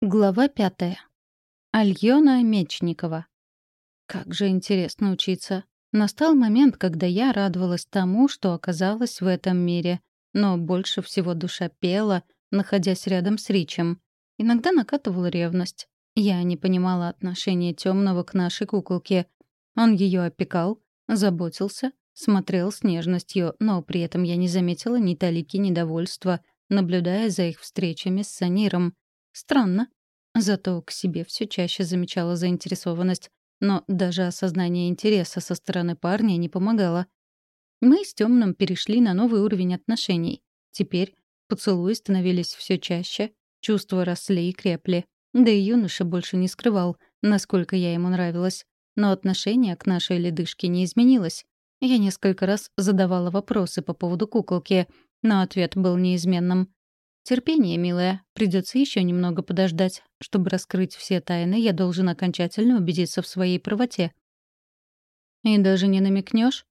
Глава пятая. Альона Мечникова. Как же интересно учиться. Настал момент, когда я радовалась тому, что оказалась в этом мире, но больше всего душа пела, находясь рядом с Ричем. Иногда накатывала ревность. Я не понимала отношения темного к нашей куколке. Он ее опекал, заботился, смотрел с нежностью, но при этом я не заметила ни талики недовольства, наблюдая за их встречами с Саниром. Странно. Зато к себе все чаще замечала заинтересованность, но даже осознание интереса со стороны парня не помогало. Мы с Темным перешли на новый уровень отношений. Теперь поцелуи становились все чаще, чувства росли и крепли. Да и юноша больше не скрывал, насколько я ему нравилась. Но отношение к нашей ледышке не изменилось. Я несколько раз задавала вопросы по поводу куколки, но ответ был неизменным. Терпение, милая. Придется еще немного подождать. Чтобы раскрыть все тайны, я должен окончательно убедиться в своей правоте. И даже не намекнешь?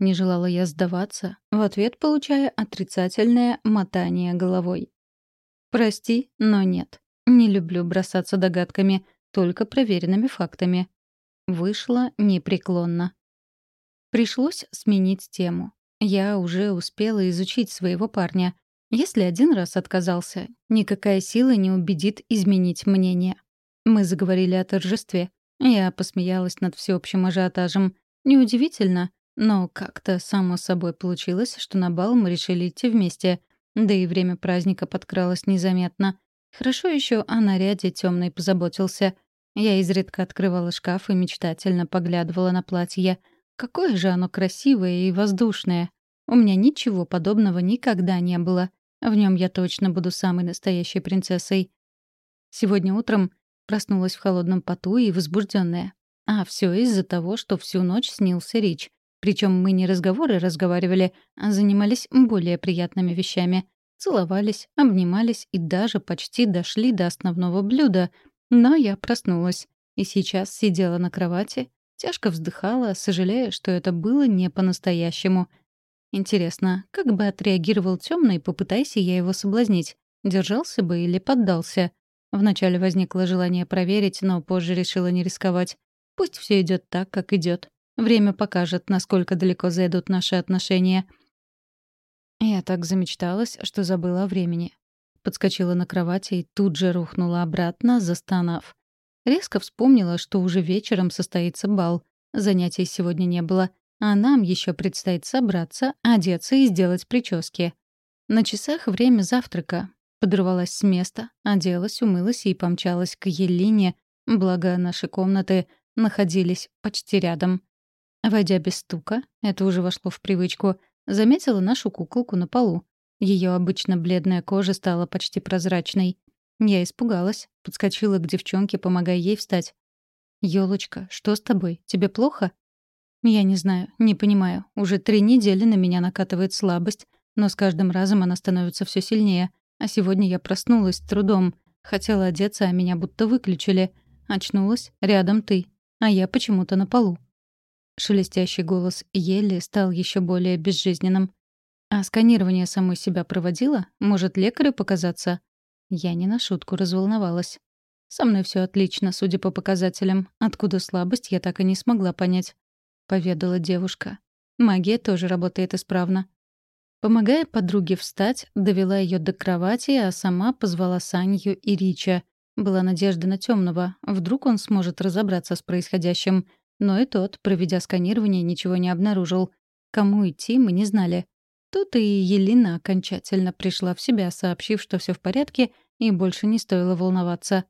Не желала я сдаваться, в ответ получая отрицательное мотание головой. Прости, но нет. Не люблю бросаться догадками, только проверенными фактами. Вышло непреклонно. Пришлось сменить тему. Я уже успела изучить своего парня, если один раз отказался, никакая сила не убедит изменить мнение. Мы заговорили о торжестве. Я посмеялась над всеобщим ажиотажем. Неудивительно, но как-то само собой получилось, что на бал мы решили идти вместе. Да и время праздника подкралось незаметно. Хорошо еще о наряде темный позаботился. Я изредка открывала шкаф и мечтательно поглядывала на платье. Какое же оно красивое и воздушное. У меня ничего подобного никогда не было. В нем я точно буду самой настоящей принцессой. Сегодня утром проснулась в холодном поту и возбужденная. А все из-за того, что всю ночь снился Рич. Причем мы не разговоры разговаривали, а занимались более приятными вещами. Целовались, обнимались и даже почти дошли до основного блюда. Но я проснулась. И сейчас сидела на кровати, тяжко вздыхала, сожалея, что это было не по-настоящему — Интересно, как бы отреагировал темный, попытайся я его соблазнить. Держался бы или поддался? Вначале возникло желание проверить, но позже решила не рисковать. Пусть все идет так, как идет. Время покажет, насколько далеко зайдут наши отношения. Я так замечталась, что забыла о времени. Подскочила на кровати и тут же рухнула обратно, застонав. Резко вспомнила, что уже вечером состоится бал. Занятий сегодня не было. А нам еще предстоит собраться, одеться и сделать прически. На часах время завтрака. Подорвалась с места, оделась, умылась и помчалась к Елине, благо наши комнаты находились почти рядом. Войдя без стука, это уже вошло в привычку, заметила нашу куколку на полу. Ее обычно бледная кожа стала почти прозрачной. Я испугалась, подскочила к девчонке, помогая ей встать. «Ёлочка, что с тобой? Тебе плохо?» Я не знаю, не понимаю. Уже три недели на меня накатывает слабость, но с каждым разом она становится все сильнее. А сегодня я проснулась с трудом. Хотела одеться, а меня будто выключили. Очнулась, рядом ты, а я почему-то на полу. Шелестящий голос Елли стал еще более безжизненным. А сканирование самой себя проводила? Может, лекарю показаться? Я не на шутку разволновалась. Со мной все отлично, судя по показателям. Откуда слабость, я так и не смогла понять поведала девушка. Магия тоже работает исправно. Помогая подруге встать, довела ее до кровати, а сама позвала Санью и Рича. Была надежда на темного. Вдруг он сможет разобраться с происходящим. Но и тот, проведя сканирование, ничего не обнаружил. Кому идти, мы не знали. Тут и Елена окончательно пришла в себя, сообщив, что все в порядке и больше не стоило волноваться.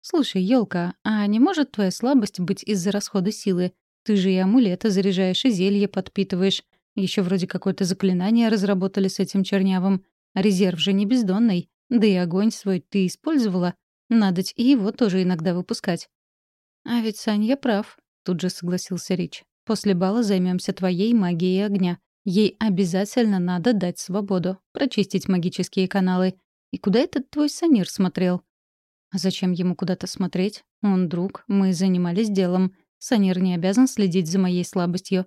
«Слушай, елка, а не может твоя слабость быть из-за расхода силы? Ты же и амулеты заряжаешь, и зелье подпитываешь. Еще вроде какое-то заклинание разработали с этим чернявым. Резерв же не бездонный. Да и огонь свой ты использовала. Надо и его тоже иногда выпускать. А ведь Саня прав, тут же согласился Рич. После бала займемся твоей магией огня. Ей обязательно надо дать свободу, прочистить магические каналы. И куда этот твой санир смотрел? А зачем ему куда-то смотреть? Он друг, мы занимались делом. Санир не обязан следить за моей слабостью.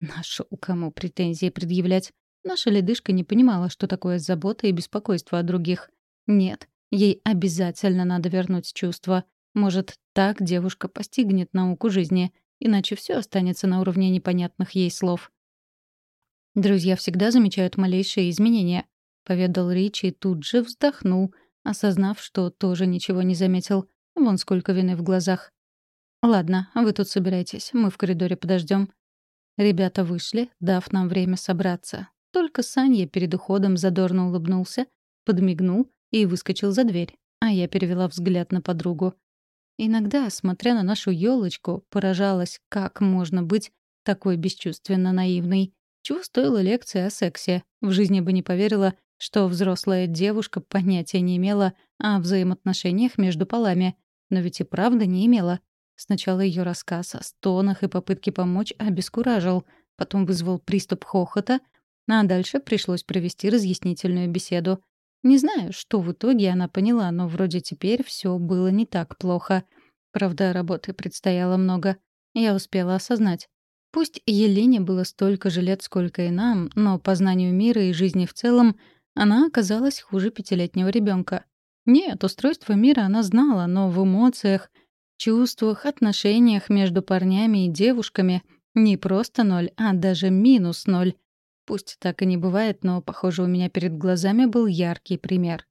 Нашел кому претензии предъявлять. Наша ледышка не понимала, что такое забота и беспокойство о других. Нет, Ей обязательно надо вернуть чувства. Может, так девушка постигнет науку жизни, иначе все останется на уровне непонятных ей слов. «Друзья всегда замечают малейшие изменения», — поведал Ричи и тут же вздохнул, осознав, что тоже ничего не заметил. Вон сколько вины в глазах. «Ладно, вы тут собирайтесь, мы в коридоре подождем. Ребята вышли, дав нам время собраться. Только Санья перед уходом задорно улыбнулся, подмигнул и выскочил за дверь, а я перевела взгляд на подругу. Иногда, смотря на нашу елочку, поражалась, как можно быть такой бесчувственно наивной. Чего стоила лекция о сексе? В жизни бы не поверила, что взрослая девушка понятия не имела о взаимоотношениях между полами. Но ведь и правда не имела. Сначала ее рассказ о стонах и попытке помочь обескуражил, потом вызвал приступ хохота, а дальше пришлось провести разъяснительную беседу. Не знаю, что в итоге она поняла, но вроде теперь все было не так плохо. Правда, работы предстояло много. Я успела осознать. Пусть Елене было столько же лет, сколько и нам, но по знанию мира и жизни в целом она оказалась хуже пятилетнего ребенка. Нет, устройство мира она знала, но в эмоциях, чувствах, отношениях между парнями и девушками не просто ноль, а даже минус ноль. Пусть так и не бывает, но, похоже, у меня перед глазами был яркий пример.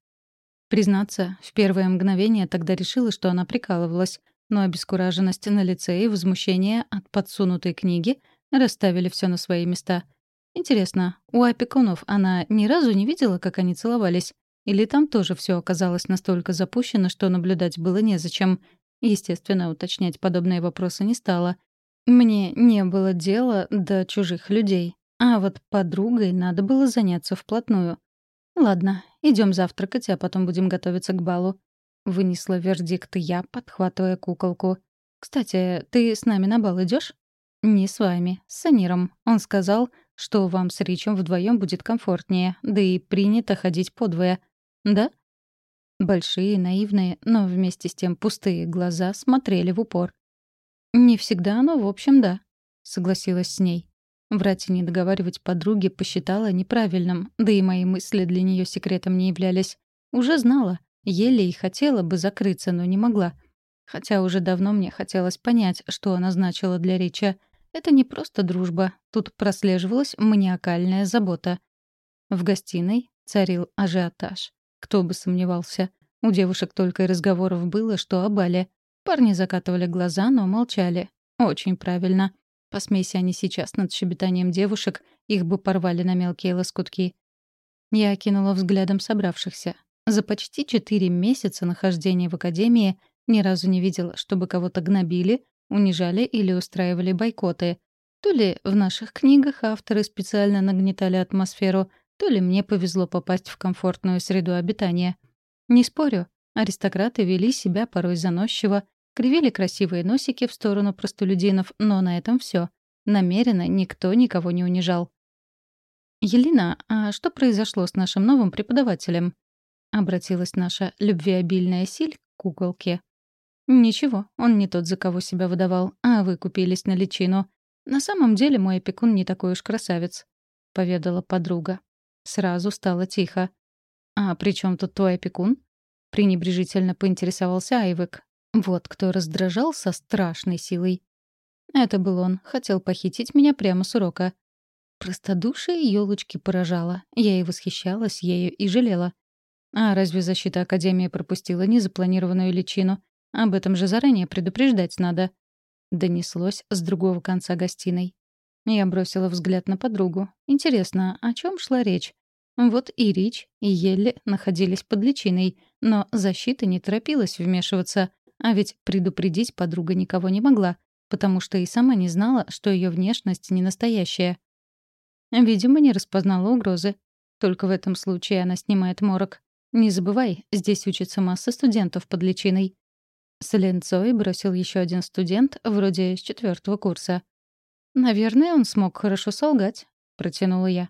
Признаться, в первое мгновение тогда решила, что она прикалывалась, но обескураженность на лице и возмущение от подсунутой книги расставили все на свои места. Интересно, у опекунов она ни разу не видела, как они целовались? Или там тоже все оказалось настолько запущено, что наблюдать было незачем? Естественно, уточнять подобные вопросы не стала. Мне не было дела до чужих людей. А вот подругой надо было заняться вплотную. «Ладно, идем завтракать, а потом будем готовиться к балу», — вынесла вердикт я, подхватывая куколку. «Кстати, ты с нами на бал идешь? «Не с вами, с Саниром. Он сказал, что вам с Ричем вдвоем будет комфортнее, да и принято ходить подвое. Да?» Большие, наивные, но вместе с тем пустые глаза смотрели в упор. «Не всегда, но в общем да», — согласилась с ней. Врать и не договаривать подруге посчитала неправильным, да и мои мысли для нее секретом не являлись. Уже знала, еле и хотела бы закрыться, но не могла. Хотя уже давно мне хотелось понять, что она значила для Рича. Это не просто дружба, тут прослеживалась маниакальная забота. В гостиной царил ажиотаж. Кто бы сомневался. У девушек только и разговоров было, что о бале. Парни закатывали глаза, но молчали. Очень правильно. Посмейся они сейчас над щебетанием девушек, их бы порвали на мелкие лоскутки. Я окинула взглядом собравшихся. За почти четыре месяца нахождения в академии ни разу не видела, чтобы кого-то гнобили, унижали или устраивали бойкоты. То ли в наших книгах авторы специально нагнетали атмосферу, то ли мне повезло попасть в комфортную среду обитания. Не спорю, аристократы вели себя порой заносчиво, кривили красивые носики в сторону простолюдинов, но на этом все. Намеренно никто никого не унижал. «Елена, а что произошло с нашим новым преподавателем?» — обратилась наша любвеобильная Силь к куколке. «Ничего, он не тот, за кого себя выдавал, а вы купились на личину. На самом деле мой опекун не такой уж красавец», — поведала подруга. Сразу стало тихо. «А при чем тут твой опекун?» — пренебрежительно поинтересовался Айвек. Вот кто раздражал со страшной силой. Это был он, хотел похитить меня прямо с урока. Простодушие елочки поражало. Я и восхищалась ею, и жалела. А разве защита Академии пропустила незапланированную личину? Об этом же заранее предупреждать надо. Донеслось с другого конца гостиной. Я бросила взгляд на подругу. Интересно, о чем шла речь? Вот и Рич, и Елли находились под личиной, но защита не торопилась вмешиваться, а ведь предупредить подруга никого не могла, потому что и сама не знала, что ее внешность не настоящая. Видимо, не распознала угрозы. Только в этом случае она снимает морок. Не забывай, здесь учится масса студентов под личиной. С ленцой бросил еще один студент, вроде с четвертого курса. «Наверное, он смог хорошо солгать», — протянула я.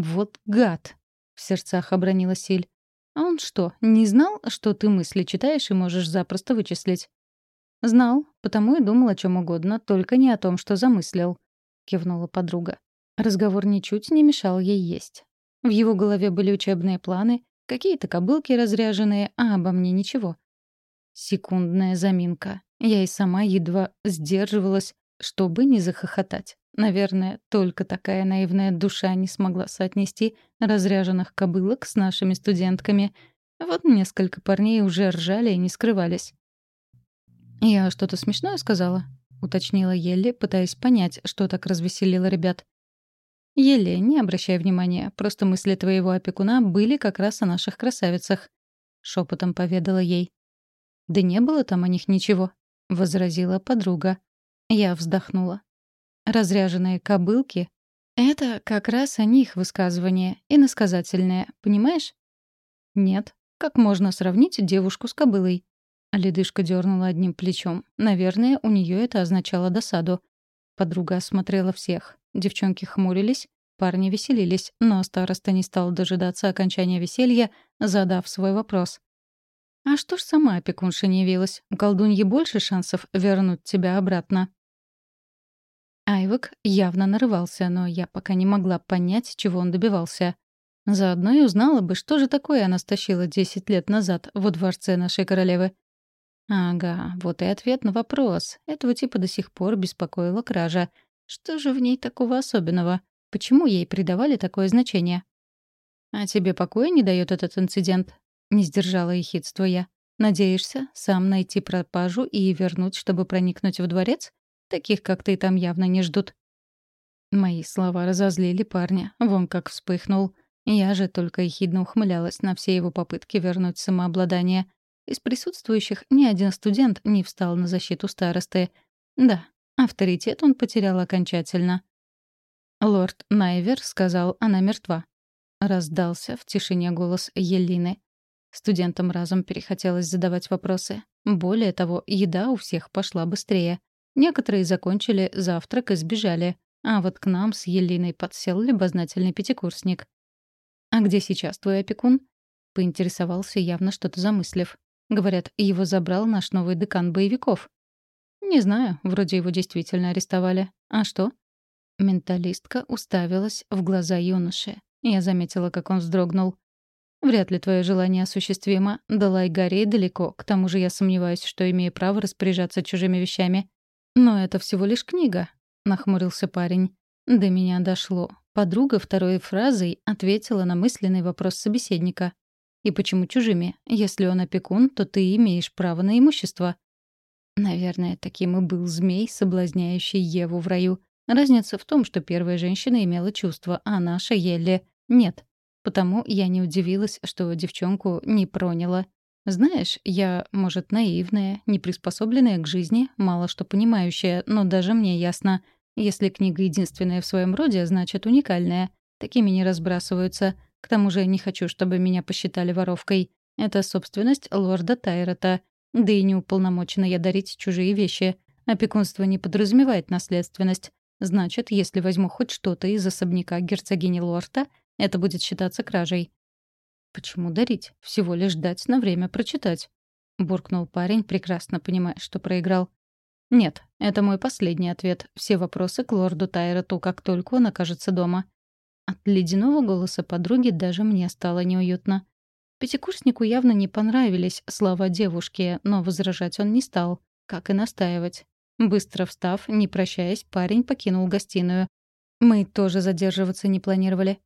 «Вот гад!» — в сердцах обронила Силь. «А он что, не знал, что ты мысли читаешь и можешь запросто вычислить?» «Знал, потому и думал о чем угодно, только не о том, что замыслил», — кивнула подруга. Разговор ничуть не мешал ей есть. В его голове были учебные планы, Какие-то кобылки разряженные, а обо мне ничего. Секундная заминка. Я и сама едва сдерживалась, чтобы не захохотать. Наверное, только такая наивная душа не смогла соотнести разряженных кобылок с нашими студентками. Вот несколько парней уже ржали и не скрывались. «Я что-то смешное сказала?» — уточнила Елли, пытаясь понять, что так развеселило ребят. «Еле, не обращай внимания, просто мысли твоего опекуна были как раз о наших красавицах», — шепотом поведала ей. «Да не было там о них ничего», — возразила подруга. Я вздохнула. «Разряженные кобылки — это как раз о них высказывание, иносказательное, понимаешь?» «Нет. Как можно сравнить девушку с кобылой?» Ледышка дернула одним плечом. Наверное, у нее это означало досаду. Подруга осмотрела всех. Девчонки хмурились, парни веселились, но староста не стал дожидаться окончания веселья, задав свой вопрос. «А что ж сама опекунша не явилась? У колдуньи больше шансов вернуть тебя обратно». Айвок явно нарывался, но я пока не могла понять, чего он добивался. Заодно и узнала бы, что же такое она стащила десять лет назад во дворце нашей королевы. Ага, вот и ответ на вопрос. Этого типа до сих пор беспокоила кража. Что же в ней такого особенного? Почему ей придавали такое значение? «А тебе покоя не дает этот инцидент?» — не сдержала ехидство я. «Надеешься сам найти пропажу и вернуть, чтобы проникнуть в дворец? Таких, как ты, там явно не ждут». Мои слова разозлили парня. Вон как вспыхнул. Я же только ехидно ухмылялась на все его попытки вернуть самообладание. Из присутствующих ни один студент не встал на защиту старосты. Да, авторитет он потерял окончательно. Лорд Найвер сказал, она мертва. Раздался в тишине голос Елины. Студентам разом перехотелось задавать вопросы. Более того, еда у всех пошла быстрее. Некоторые закончили завтрак и сбежали, а вот к нам с Елиной подсел любознательный пятикурсник. «А где сейчас твой опекун?» — поинтересовался, явно что-то замыслив. Говорят, его забрал наш новый декан боевиков. Не знаю, вроде его действительно арестовали. А что? Менталистка уставилась в глаза юноши. Я заметила, как он вздрогнул. Вряд ли твое желание осуществимо. Далай Гарри далеко. К тому же я сомневаюсь, что имею право распоряжаться чужими вещами. Но это всего лишь книга, нахмурился парень. До меня дошло. Подруга второй фразой ответила на мысленный вопрос собеседника. И почему чужими? Если он опекун, то ты имеешь право на имущество. Наверное, таким и был змей, соблазняющий Еву в раю. Разница в том, что первая женщина имела чувства, а наша Елли — нет. Потому я не удивилась, что девчонку не проняло. Знаешь, я, может, наивная, не приспособленная к жизни, мало что понимающая, но даже мне ясно. Если книга единственная в своем роде, значит уникальная. Такими не разбрасываются. К тому же не хочу, чтобы меня посчитали воровкой. Это собственность лорда Тайрота. Да и не уполномочена я дарить чужие вещи. Опекунство не подразумевает наследственность. Значит, если возьму хоть что-то из особняка герцогини Лорта, это будет считаться кражей. «Почему дарить? Всего лишь дать на время прочитать», — буркнул парень, прекрасно понимая, что проиграл. «Нет, это мой последний ответ. Все вопросы к лорду Тайроту, как только он окажется дома. От ледяного голоса подруги даже мне стало неуютно. Пятикурснику явно не понравились слова девушки, но возражать он не стал, как и настаивать. Быстро встав, не прощаясь, парень покинул гостиную. Мы тоже задерживаться не планировали.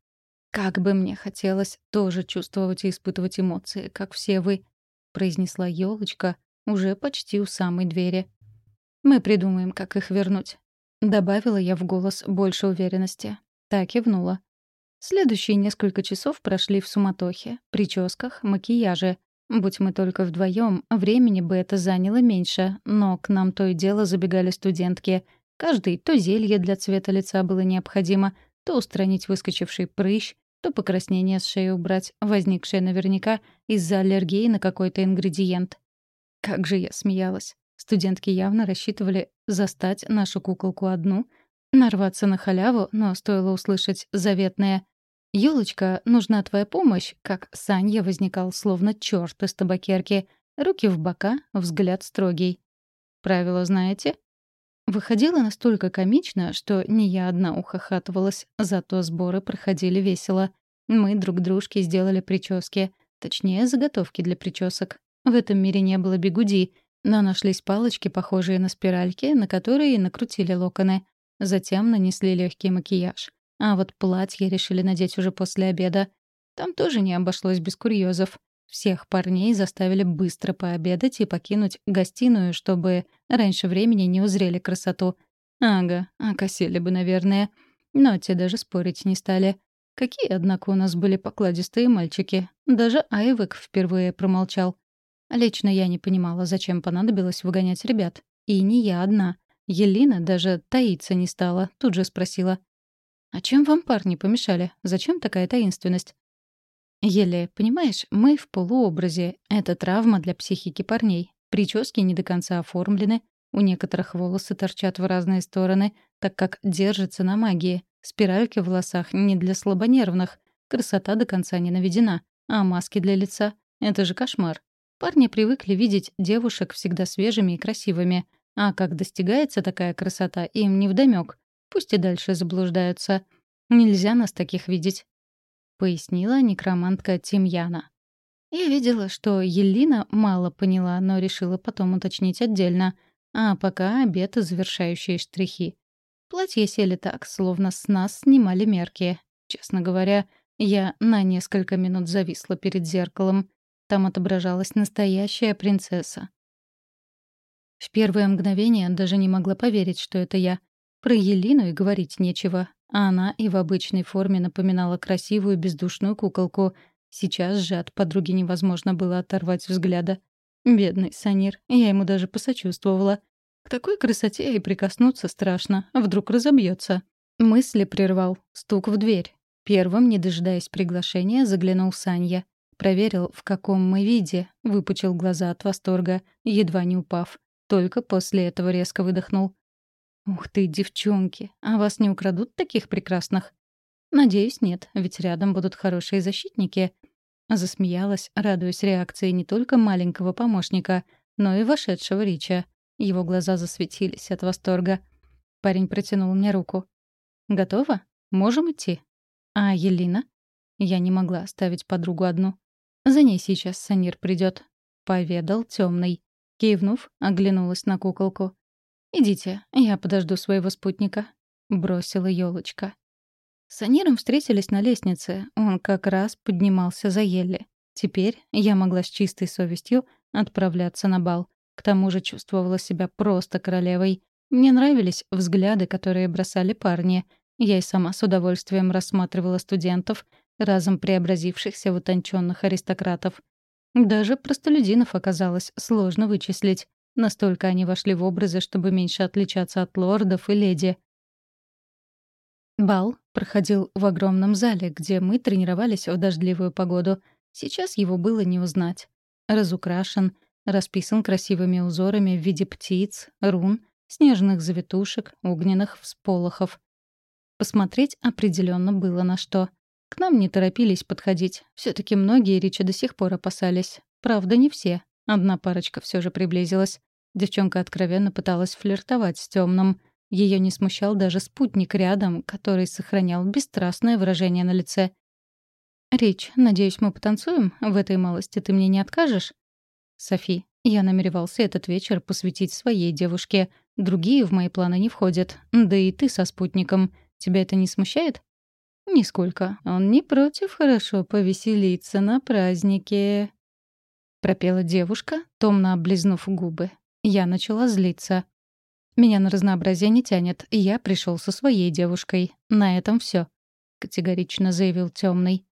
«Как бы мне хотелось тоже чувствовать и испытывать эмоции, как все вы», — произнесла елочка уже почти у самой двери. «Мы придумаем, как их вернуть», — добавила я в голос больше уверенности. Так кивнула. Следующие несколько часов прошли в суматохе, прическах, макияже. Будь мы только вдвоем, времени бы это заняло меньше, но к нам то и дело забегали студентки. Каждый то зелье для цвета лица было необходимо, то устранить выскочивший прыщ, то покраснение с шеи убрать, возникшее наверняка из-за аллергии на какой-то ингредиент. Как же я смеялась. Студентки явно рассчитывали застать нашу куколку одну, нарваться на халяву, но стоило услышать заветное «Ёлочка, нужна твоя помощь», как Санья возникал словно чёрт из табакерки. Руки в бока, взгляд строгий. «Правила знаете?» Выходило настолько комично, что не я одна ухахатывалась, зато сборы проходили весело. Мы друг дружке сделали прически. Точнее, заготовки для причесок. В этом мире не было бигуди, но нашлись палочки, похожие на спиральки, на которые накрутили локоны. Затем нанесли легкий макияж. А вот платье решили надеть уже после обеда. Там тоже не обошлось без курьезов. Всех парней заставили быстро пообедать и покинуть гостиную, чтобы раньше времени не узрели красоту. Ага, окосили бы, наверное. Но те даже спорить не стали. Какие, однако, у нас были покладистые мальчики. Даже Айвек впервые промолчал. Лично я не понимала, зачем понадобилось выгонять ребят. И не я одна. Елена даже таиться не стала, тут же спросила. «А чем вам парни помешали? Зачем такая таинственность?» «Еле, понимаешь, мы в полуобразе. Это травма для психики парней. Прически не до конца оформлены. У некоторых волосы торчат в разные стороны, так как держатся на магии. Спиральки в волосах не для слабонервных. Красота до конца не наведена. А маски для лица — это же кошмар. Парни привыкли видеть девушек всегда свежими и красивыми. А как достигается такая красота, им невдомёк. Пусть и дальше заблуждаются. Нельзя нас таких видеть», — пояснила некромантка Тимьяна. Я видела, что Елина мало поняла, но решила потом уточнить отдельно. А пока обед и завершающие штрихи. Платья сели так, словно с нас снимали мерки. Честно говоря, я на несколько минут зависла перед зеркалом. Там отображалась настоящая принцесса. В первое мгновение даже не могла поверить, что это я. Про Елину и говорить нечего. А она и в обычной форме напоминала красивую бездушную куколку. Сейчас же от подруги невозможно было оторвать взгляда. Бедный Санир, я ему даже посочувствовала. К такой красоте и прикоснуться страшно, вдруг разобьется. Мысли прервал стук в дверь. Первым, не дожидаясь приглашения, заглянул Санья. Проверил, в каком мы виде, выпучил глаза от восторга, едва не упав. Только после этого резко выдохнул. «Ух ты, девчонки, а вас не украдут таких прекрасных?» «Надеюсь, нет, ведь рядом будут хорошие защитники». Засмеялась, радуясь реакции не только маленького помощника, но и вошедшего Рича. Его глаза засветились от восторга. Парень протянул мне руку. «Готово? Можем идти?» «А Елина?» Я не могла оставить подругу одну. За ней сейчас Санир придет, поведал темный. Кивнув, оглянулась на куколку. «Идите, я подожду своего спутника», — бросила елочка. С Саниром встретились на лестнице. Он как раз поднимался за Елли. Теперь я могла с чистой совестью отправляться на бал. К тому же чувствовала себя просто королевой. Мне нравились взгляды, которые бросали парни. Я и сама с удовольствием рассматривала студентов — разом преобразившихся в утонченных аристократов. Даже простолюдинов оказалось сложно вычислить. Настолько они вошли в образы, чтобы меньше отличаться от лордов и леди. Бал проходил в огромном зале, где мы тренировались в дождливую погоду. Сейчас его было не узнать. Разукрашен, расписан красивыми узорами в виде птиц, рун, снежных завитушек, огненных всполохов. Посмотреть определенно было на что — к нам не торопились подходить. все таки многие Рича до сих пор опасались. Правда, не все. Одна парочка все же приблизилась. Девчонка откровенно пыталась флиртовать с темным. Ее не смущал даже спутник рядом, который сохранял бесстрастное выражение на лице. «Рич, надеюсь, мы потанцуем? В этой малости ты мне не откажешь?» «Софи, я намеревался этот вечер посвятить своей девушке. Другие в мои планы не входят. Да и ты со спутником. Тебя это не смущает?» «Нисколько. Он не против хорошо повеселиться на празднике», — пропела девушка, томно облизнув губы. Я начала злиться. «Меня на разнообразие не тянет, и я пришел со своей девушкой. На этом все, категорично заявил темный.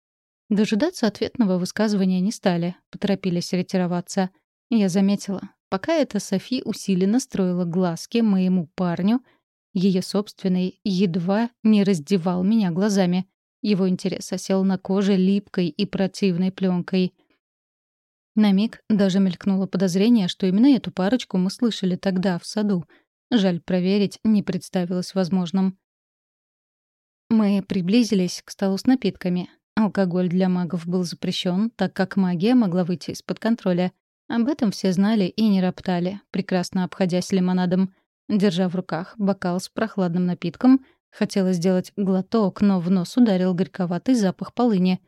Дожидаться ответного высказывания не стали, поторопились ретироваться. Я заметила, пока эта Софи усиленно строила глазки моему парню — ее собственный едва не раздевал меня глазами. Его интерес осел на коже липкой и противной пленкой. На миг даже мелькнуло подозрение, что именно эту парочку мы слышали тогда, в саду. Жаль, проверить не представилось возможным. Мы приблизились к столу с напитками. Алкоголь для магов был запрещен, так как магия могла выйти из-под контроля. Об этом все знали и не роптали, прекрасно обходясь лимонадом. Держа в руках бокал с прохладным напитком, хотела сделать глоток, но в нос ударил горьковатый запах полыни.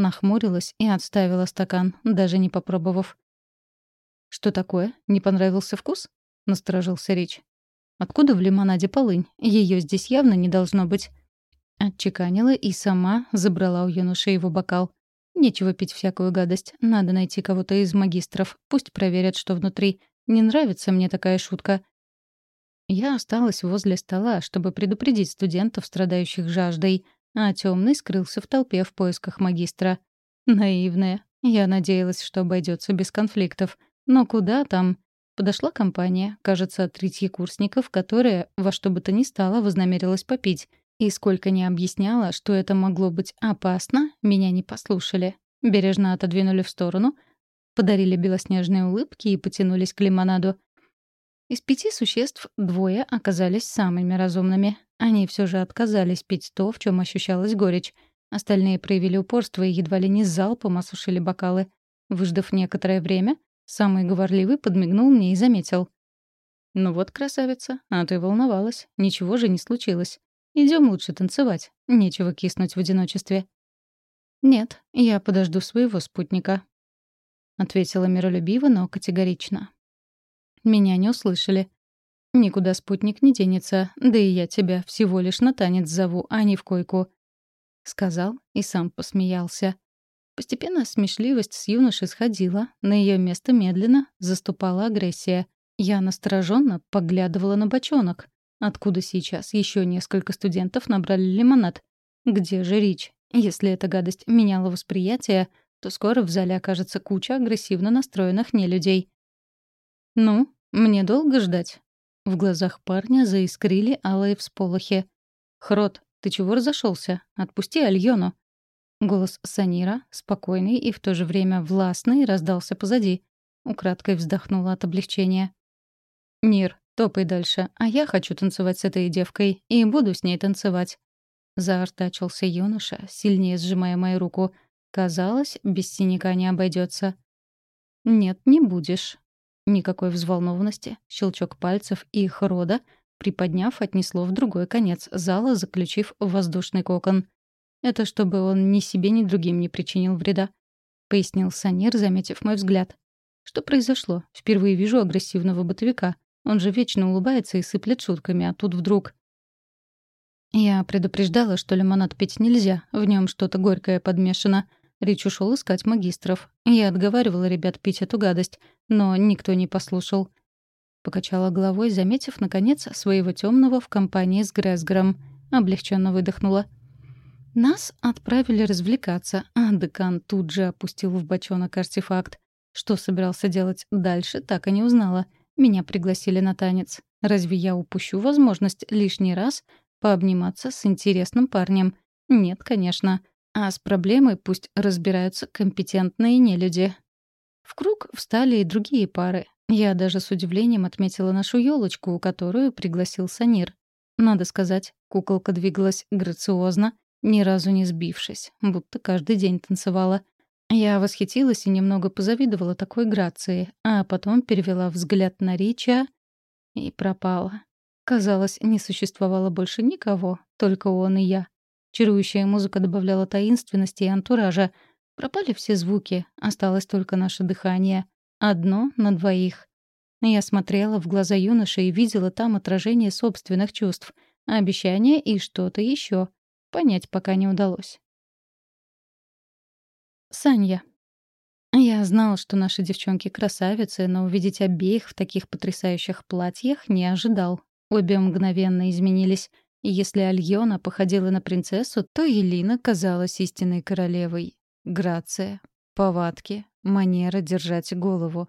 Нахмурилась и отставила стакан, даже не попробовав. «Что такое? Не понравился вкус?» — насторожился Рич. «Откуда в лимонаде полынь? Ее здесь явно не должно быть». Отчеканила и сама забрала у юноши его бокал. Нечего пить всякую гадость. Надо найти кого-то из магистров. Пусть проверят, что внутри. Не нравится мне такая шутка. Я осталась возле стола, чтобы предупредить студентов, страдающих жаждой, а темный скрылся в толпе в поисках магистра. Наивная. Я надеялась, что обойдется без конфликтов. Но куда там? Подошла компания, кажется, третьекурсников, которая во что бы то ни стало вознамерилась попить. И сколько не объясняла, что это могло быть опасно, меня не послушали. Бережно отодвинули в сторону, подарили белоснежные улыбки и потянулись к лимонаду. Из пяти существ двое оказались самыми разумными. Они все же отказались пить то, в чем ощущалась горечь. Остальные проявили упорство и едва ли не залпом осушили бокалы. Выждав некоторое время, самый говорливый подмигнул мне и заметил. «Ну вот, красавица, а ты волновалась. Ничего же не случилось. Идем лучше танцевать. Нечего киснуть в одиночестве». «Нет, я подожду своего спутника», — ответила миролюбиво, но категорично. Меня не услышали. «Никуда спутник не денется, да и я тебя всего лишь на танец зову, а не в койку», — сказал и сам посмеялся. Постепенно смешливость с юношей сходила, на ее место медленно заступала агрессия. Я настороженно поглядывала на бочонок, Откуда сейчас еще несколько студентов набрали лимонад? Где же Рич? Если эта гадость меняла восприятие, то скоро в зале окажется куча агрессивно настроенных нелюдей. «Ну, мне долго ждать?» В глазах парня заискрили алые всполохи. «Хрот, ты чего разошелся? Отпусти Альону!» Голос Санира, спокойный и в то же время властный, раздался позади. Украдкой вздохнула от облегчения. «Нир, Топай дальше, а я хочу танцевать с этой девкой и буду с ней танцевать. Заортачился юноша, сильнее сжимая мою руку. Казалось, без синяка не обойдется. «Нет, не будешь». Никакой взволнованности, щелчок пальцев и их рода, приподняв, отнесло в другой конец зала, заключив воздушный кокон. «Это чтобы он ни себе, ни другим не причинил вреда», — пояснил Санир, заметив мой взгляд. «Что произошло? Впервые вижу агрессивного бытовика. Он же вечно улыбается и сыплет шутками, а тут вдруг... Я предупреждала, что лимонад пить нельзя, в нем что-то горькое подмешано. Рич ушел искать магистров. Я отговаривала ребят пить эту гадость, но никто не послушал. Покачала головой, заметив, наконец, своего темного в компании с Гресгором. Облегченно выдохнула. Нас отправили развлекаться, а декан тут же опустил в бочонок артефакт. Что собирался делать дальше, так и не узнала — меня пригласили на танец. Разве я упущу возможность лишний раз пообниматься с интересным парнем? Нет, конечно. А с проблемой пусть разбираются компетентные нелюди. В круг встали и другие пары. Я даже с удивлением отметила нашу елочку, которую пригласил Санир. Надо сказать, куколка двигалась грациозно, ни разу не сбившись, будто каждый день танцевала. Я восхитилась и немного позавидовала такой грации, а потом перевела взгляд на Рича и пропала. Казалось, не существовало больше никого, только он и я. Чарующая музыка добавляла таинственности и антуража. Пропали все звуки, осталось только наше дыхание. Одно на двоих. Я смотрела в глаза юноши и видела там отражение собственных чувств, обещания и что-то еще. Понять пока не удалось. Саня. Я знал, что наши девчонки красавицы, но увидеть обеих в таких потрясающих платьях не ожидал. Обе мгновенно изменились. Если Альона походила на принцессу, то Елина казалась истинной королевой. Грация, повадки, манера держать голову.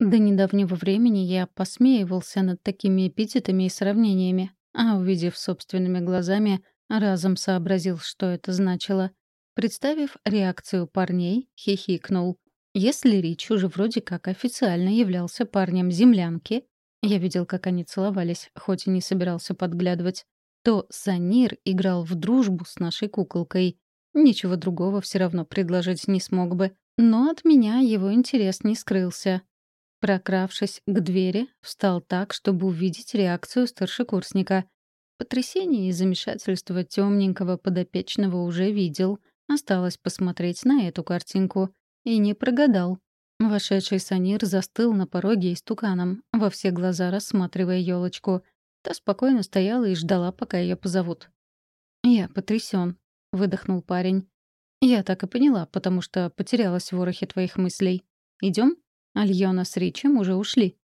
До недавнего времени я посмеивался над такими эпитетами и сравнениями, а, увидев собственными глазами, разом сообразил, что это значило — Представив реакцию парней, хихикнул. Если Рич уже вроде как официально являлся парнем землянки, я видел, как они целовались, хоть и не собирался подглядывать, то Санир играл в дружбу с нашей куколкой. Ничего другого все равно предложить не смог бы. Но от меня его интерес не скрылся. Прокравшись к двери, встал так, чтобы увидеть реакцию старшекурсника. Потрясение и замешательство темненького подопечного уже видел — Осталось посмотреть на эту картинку. И не прогадал. Вошедший Санир застыл на пороге истуканом, во все глаза рассматривая елочку. Та спокойно стояла и ждала, пока ее позовут. «Я потрясен, выдохнул парень. «Я так и поняла, потому что потерялась в ворохе твоих мыслей. Идем? Альона с Ричем уже ушли».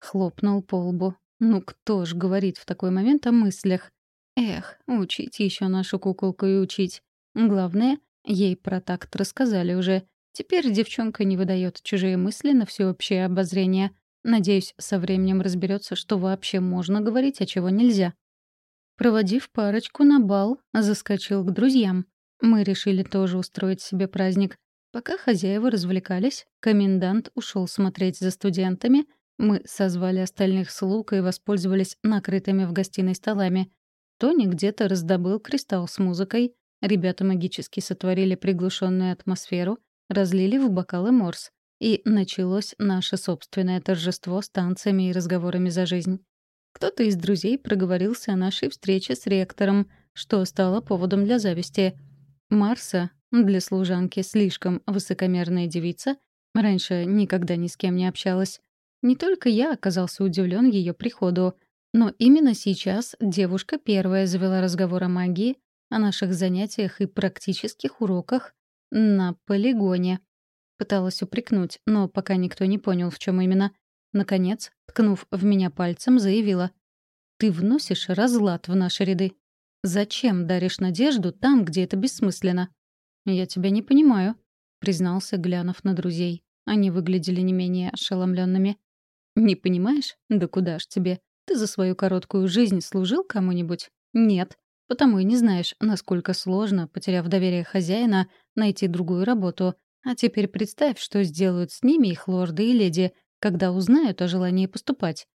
Хлопнул по лбу. «Ну кто ж говорит в такой момент о мыслях? Эх, учить еще нашу куколку и учить. Главное, ей про такт рассказали уже. Теперь девчонка не выдает чужие мысли на всеобщее обозрение. Надеюсь, со временем разберется, что вообще можно говорить, а чего нельзя. Проводив парочку на бал, заскочил к друзьям. Мы решили тоже устроить себе праздник. Пока хозяева развлекались, комендант ушел смотреть за студентами, мы созвали остальных слуг и воспользовались накрытыми в гостиной столами. Тони где-то раздобыл кристалл с музыкой, ребята магически сотворили приглушенную атмосферу, разлили в бокалы морс. И началось наше собственное торжество с танцами и разговорами за жизнь. Кто-то из друзей проговорился о нашей встрече с ректором, что стало поводом для зависти. Марса, для служанки слишком высокомерная девица, раньше никогда ни с кем не общалась. Не только я оказался удивлен ее приходу, но именно сейчас девушка первая завела разговор о магии, о наших занятиях и практических уроках на полигоне. Пыталась упрекнуть, но пока никто не понял, в чем именно. Наконец, ткнув в меня пальцем, заявила. «Ты вносишь разлад в наши ряды. Зачем даришь надежду там, где это бессмысленно?» «Я тебя не понимаю», — признался, глянув на друзей. Они выглядели не менее ошеломленными. «Не понимаешь? Да куда ж тебе? Ты за свою короткую жизнь служил кому-нибудь? Нет. Потому и не знаешь, насколько сложно, потеряв доверие хозяина, найти другую работу. А теперь представь, что сделают с ними их лорды и леди, когда узнают о желании поступать.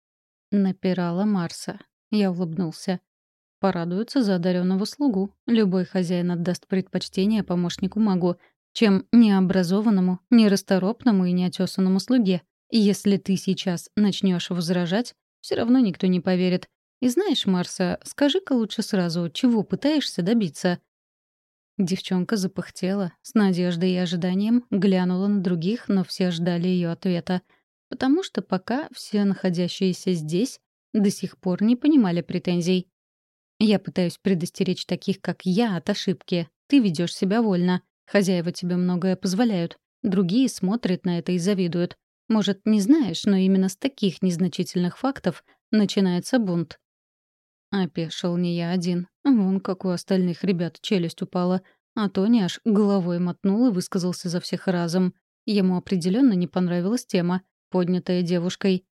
Напирала Марса. Я улыбнулся. Порадуются за одаренного слугу. Любой хозяин отдаст предпочтение помощнику-магу, чем необразованному, нерасторопному и неотесанному слуге. И если ты сейчас начнешь возражать, все равно никто не поверит, и знаешь, Марса, скажи-ка лучше сразу, чего пытаешься добиться?» Девчонка запыхтела, с надеждой и ожиданием, глянула на других, но все ждали ее ответа. Потому что пока все находящиеся здесь до сих пор не понимали претензий. «Я пытаюсь предостеречь таких, как я, от ошибки. Ты ведешь себя вольно. Хозяева тебе многое позволяют. Другие смотрят на это и завидуют. Может, не знаешь, но именно с таких незначительных фактов начинается бунт. Опешил не я один. Вон как у остальных ребят челюсть упала. А Тони аж головой мотнул и высказался за всех разом. Ему определенно не понравилась тема, поднятая девушкой.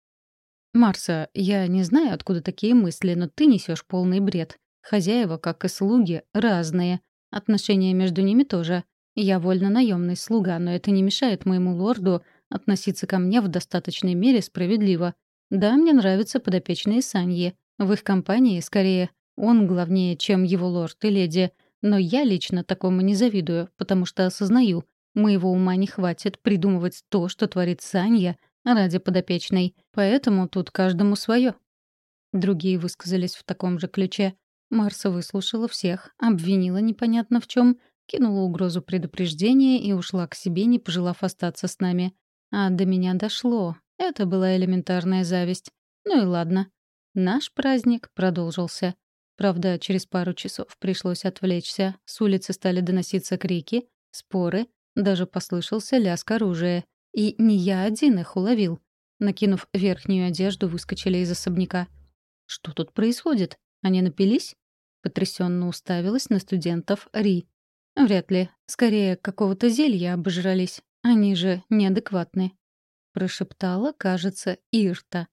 «Марса, я не знаю, откуда такие мысли, но ты несешь полный бред. Хозяева, как и слуги, разные. Отношения между ними тоже. Я вольно наемный слуга, но это не мешает моему лорду относиться ко мне в достаточной мере справедливо. Да, мне нравятся подопечные Саньи. В их компании, скорее, он главнее, чем его лорд и леди. Но я лично такому не завидую, потому что осознаю, моего ума не хватит придумывать то, что творит Санья ради подопечной. Поэтому тут каждому свое. Другие высказались в таком же ключе. Марса выслушала всех, обвинила непонятно в чем, кинула угрозу предупреждения и ушла к себе, не пожелав остаться с нами. А до меня дошло. Это была элементарная зависть. Ну и ладно. Наш праздник продолжился. Правда, через пару часов пришлось отвлечься. С улицы стали доноситься крики, споры, даже послышался лязг оружия. И не я один их уловил. Накинув верхнюю одежду, выскочили из особняка. «Что тут происходит? Они напились?» Потрясенно уставилась на студентов Ри. «Вряд ли. Скорее, какого-то зелья обожрались. Они же неадекватны», — прошептала, кажется, Ирта.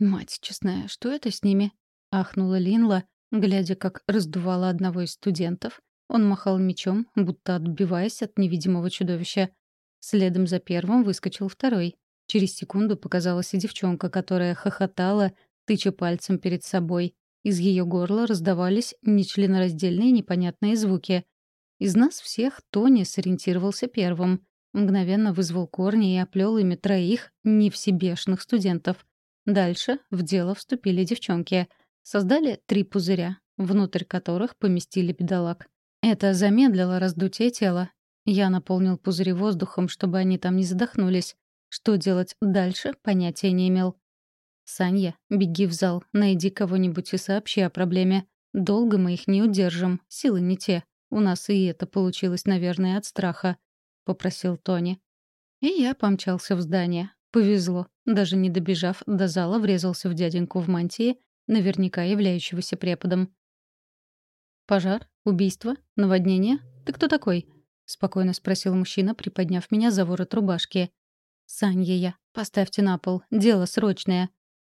«Мать честная, что это с ними?» — ахнула Линла, глядя, как раздувала одного из студентов. Он махал мечом, будто отбиваясь от невидимого чудовища. Следом за первым выскочил второй. Через секунду показалась и девчонка, которая хохотала, тыча пальцем перед собой. Из ее горла раздавались нечленораздельные непонятные звуки. Из нас всех Тони сориентировался первым. Мгновенно вызвал корни и оплел ими троих невсебешных студентов. Дальше в дело вступили девчонки. Создали три пузыря, внутрь которых поместили бедолаг. Это замедлило раздутие тела. Я наполнил пузыри воздухом, чтобы они там не задохнулись. Что делать дальше, понятия не имел. «Саня, беги в зал, найди кого-нибудь и сообщи о проблеме. Долго мы их не удержим, силы не те. У нас и это получилось, наверное, от страха», — попросил Тони. И я помчался в здание. Повезло. Даже не добежав до зала, врезался в дяденьку в мантии, наверняка являющегося преподом. «Пожар? Убийство? Наводнение? Ты кто такой?» — спокойно спросил мужчина, приподняв меня за ворот рубашки. «Санья я. Поставьте на пол. Дело срочное».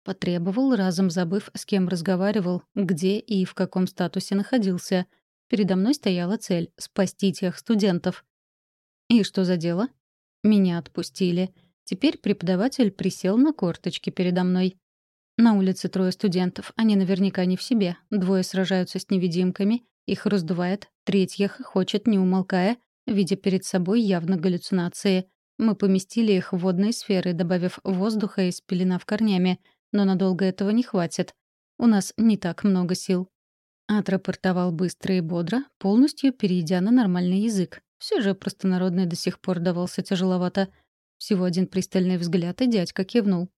Потребовал, разом забыв, с кем разговаривал, где и в каком статусе находился. Передо мной стояла цель — спасти тех студентов. «И что за дело?» Меня отпустили. Теперь преподаватель присел на корточки передо мной. На улице трое студентов. Они наверняка не в себе. Двое сражаются с невидимками. Их раздувает. Третьих хочет, не умолкая, видя перед собой явно галлюцинации. Мы поместили их в водные сферы, добавив воздуха и спеленав корнями. Но надолго этого не хватит. У нас не так много сил. Отрапортовал быстро и бодро, полностью перейдя на нормальный язык. Все же простонародный до сих пор давался тяжеловато. Всего один пристальный взгляд, и дядька кивнул.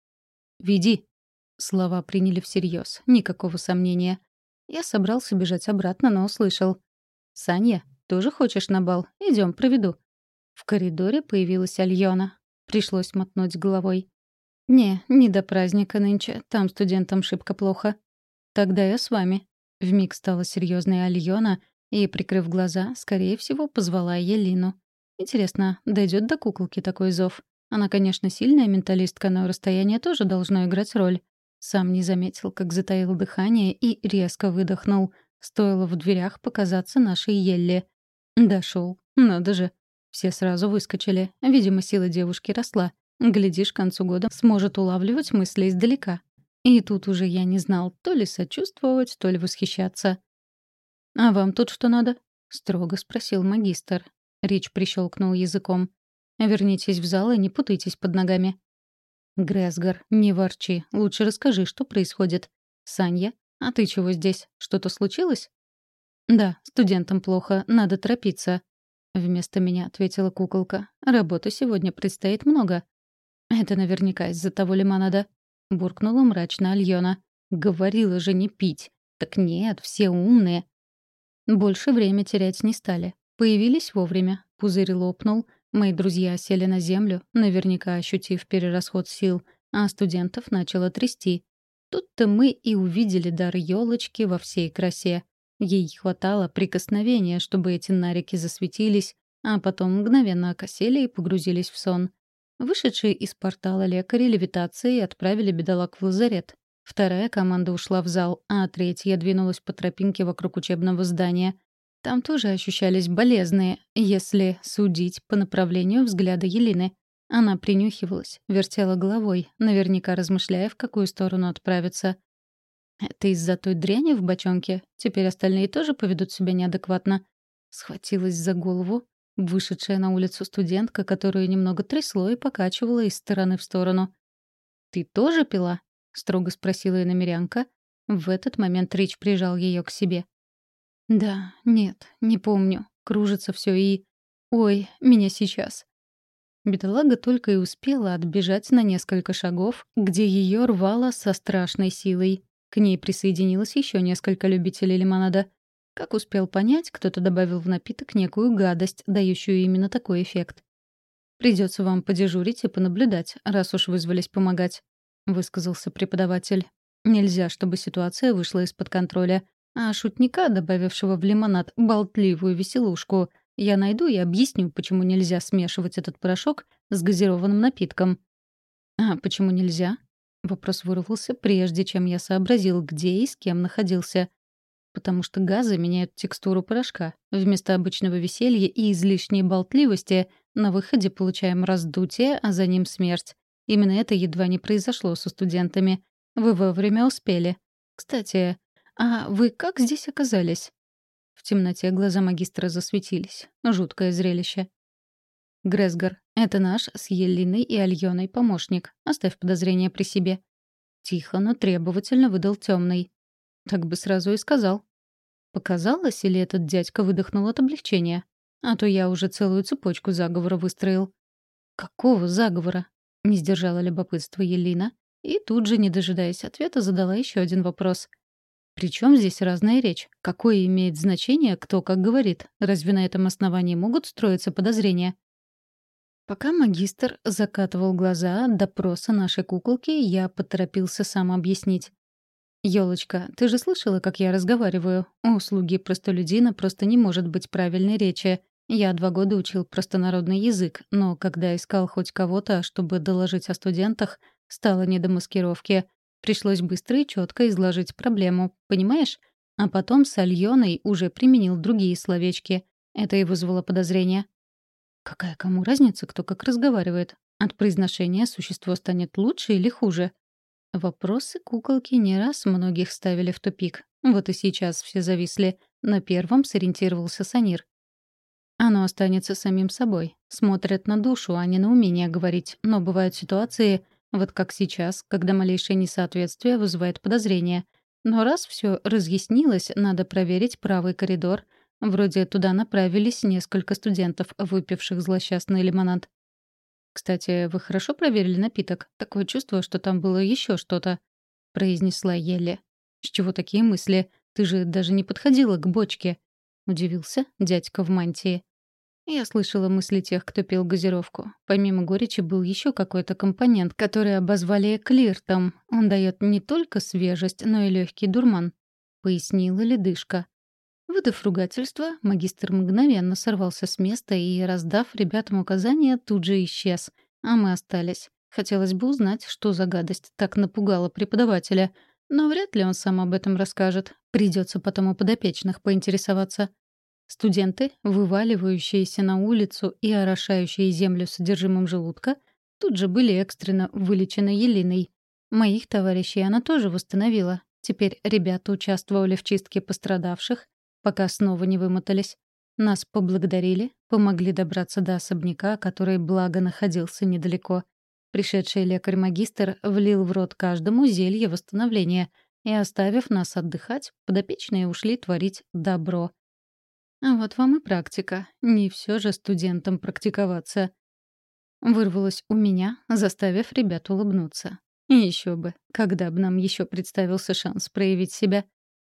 «Веди», Слова приняли всерьез, никакого сомнения. Я собрался бежать обратно, но услышал. «Саня, тоже хочешь на бал? Идем, проведу». В коридоре появилась Альона. Пришлось мотнуть головой. «Не, не до праздника нынче, там студентам шибко плохо». «Тогда я с вами». Вмиг стала серьезная Альона и, прикрыв глаза, скорее всего, позвала Елину. Интересно, дойдет до куколки такой зов? Она, конечно, сильная менталистка, но расстояние тоже должно играть роль. Сам не заметил, как затаил дыхание и резко выдохнул. Стоило в дверях показаться нашей Елле. Дошел. Надо же. Все сразу выскочили. Видимо, сила девушки росла. Глядишь, к концу года сможет улавливать мысли издалека. И тут уже я не знал, то ли сочувствовать, то ли восхищаться. «А вам тут что надо?» — строго спросил магистр. Речь прищелкнул языком. «Вернитесь в зал и не путайтесь под ногами». Гресгар, не ворчи. Лучше расскажи, что происходит. Саня, а ты чего здесь? Что-то случилось? Да, студентам плохо, надо торопиться. Вместо меня ответила куколка. Работы сегодня предстоит много. Это наверняка из-за того лимонада. Буркнула мрачно Альона. Говорила же не пить. Так нет, все умные. Больше время терять не стали. Появились вовремя. Пузырь лопнул — Мои друзья сели на землю, наверняка ощутив перерасход сил, а студентов начало трясти. Тут-то мы и увидели дар елочки во всей красе. Ей хватало прикосновения, чтобы эти нарики засветились, а потом мгновенно окосели и погрузились в сон. Вышедшие из портала лекари левитации отправили бедолаг в лазарет. Вторая команда ушла в зал, а третья двинулась по тропинке вокруг учебного здания — там тоже ощущались болезные, если судить по направлению взгляда Елины. Она принюхивалась, вертела головой, наверняка размышляя, в какую сторону отправиться. «Это из-за той дряни в бочонке? Теперь остальные тоже поведут себя неадекватно?» Схватилась за голову, вышедшая на улицу студентка, которую немного трясло и покачивала из стороны в сторону. «Ты тоже пила?» — строго спросила иномерянка. В этот момент Рич прижал ее к себе. Да, нет, не помню. Кружится все и... Ой, меня сейчас. Бедолага только и успела отбежать на несколько шагов, где ее рвало со страшной силой. К ней присоединилось еще несколько любителей лимонада. Как успел понять, кто-то добавил в напиток некую гадость, дающую именно такой эффект. Придется вам подежурить и понаблюдать, раз уж вызвались помогать», — высказался преподаватель. «Нельзя, чтобы ситуация вышла из-под контроля а шутника, добавившего в лимонад болтливую веселушку, я найду и объясню, почему нельзя смешивать этот порошок с газированным напитком. «А почему нельзя?» — вопрос вырвался, прежде чем я сообразил, где и с кем находился. «Потому что газы меняют текстуру порошка. Вместо обычного веселья и излишней болтливости на выходе получаем раздутие, а за ним смерть. Именно это едва не произошло со студентами. Вы вовремя успели. Кстати, «А вы как здесь оказались?» В темноте глаза магистра засветились. Жуткое зрелище. «Гресгар, это наш с Еллиной и Альоной помощник. Оставь подозрения при себе». Тихо, но требовательно выдал темный. Так бы сразу и сказал. Показалось, или этот дядька выдохнул от облегчения? А то я уже целую цепочку заговора выстроил. «Какого заговора?» — не сдержала любопытство Елина. И тут же, не дожидаясь ответа, задала еще один вопрос. Причем здесь разная речь? Какое имеет значение, кто как говорит? Разве на этом основании могут строиться подозрения? Пока магистр закатывал глаза от допроса нашей куколки, я поторопился сам объяснить. «Ёлочка, ты же слышала, как я разговариваю? У услуги простолюдина просто не может быть правильной речи. Я два года учил простонародный язык, но когда искал хоть кого-то, чтобы доложить о студентах, стало не до маскировки. Пришлось быстро и четко изложить проблему, понимаешь? А потом с Альоной уже применил другие словечки. Это и вызвало подозрение. Какая кому разница, кто как разговаривает? От произношения существо станет лучше или хуже? Вопросы куколки не раз многих ставили в тупик. Вот и сейчас все зависли. На первом сориентировался Санир. Оно останется самим собой. Смотрят на душу, а не на умение говорить. Но бывают ситуации, вот как сейчас, когда малейшее несоответствие вызывает подозрение. Но раз все разъяснилось, надо проверить правый коридор. Вроде туда направились несколько студентов, выпивших злосчастный лимонад. «Кстати, вы хорошо проверили напиток? Такое чувство, что там было еще что-то», — произнесла Еле. «С чего такие мысли? Ты же даже не подходила к бочке», — удивился дядька в мантии. Я слышала мысли тех, кто пил газировку. Помимо горечи был еще какой-то компонент, который обозвали клиртом. Он дает не только свежесть, но и легкий дурман. Пояснила ледышка. Выдав ругательство, магистр мгновенно сорвался с места и, раздав ребятам указания, тут же исчез. А мы остались. Хотелось бы узнать, что за гадость так напугала преподавателя. Но вряд ли он сам об этом расскажет. Придется потом у подопечных поинтересоваться. Студенты, вываливающиеся на улицу и орошающие землю содержимым желудка, тут же были экстренно вылечены Елиной. Моих товарищей она тоже восстановила. Теперь ребята участвовали в чистке пострадавших, пока снова не вымотались. Нас поблагодарили, помогли добраться до особняка, который, благо, находился недалеко. Пришедший лекарь-магистр влил в рот каждому зелье восстановления, и, оставив нас отдыхать, подопечные ушли творить добро — а вот вам и практика. Не все же студентам практиковаться. Вырвалось у меня, заставив ребят улыбнуться. И еще бы, когда бы нам еще представился шанс проявить себя.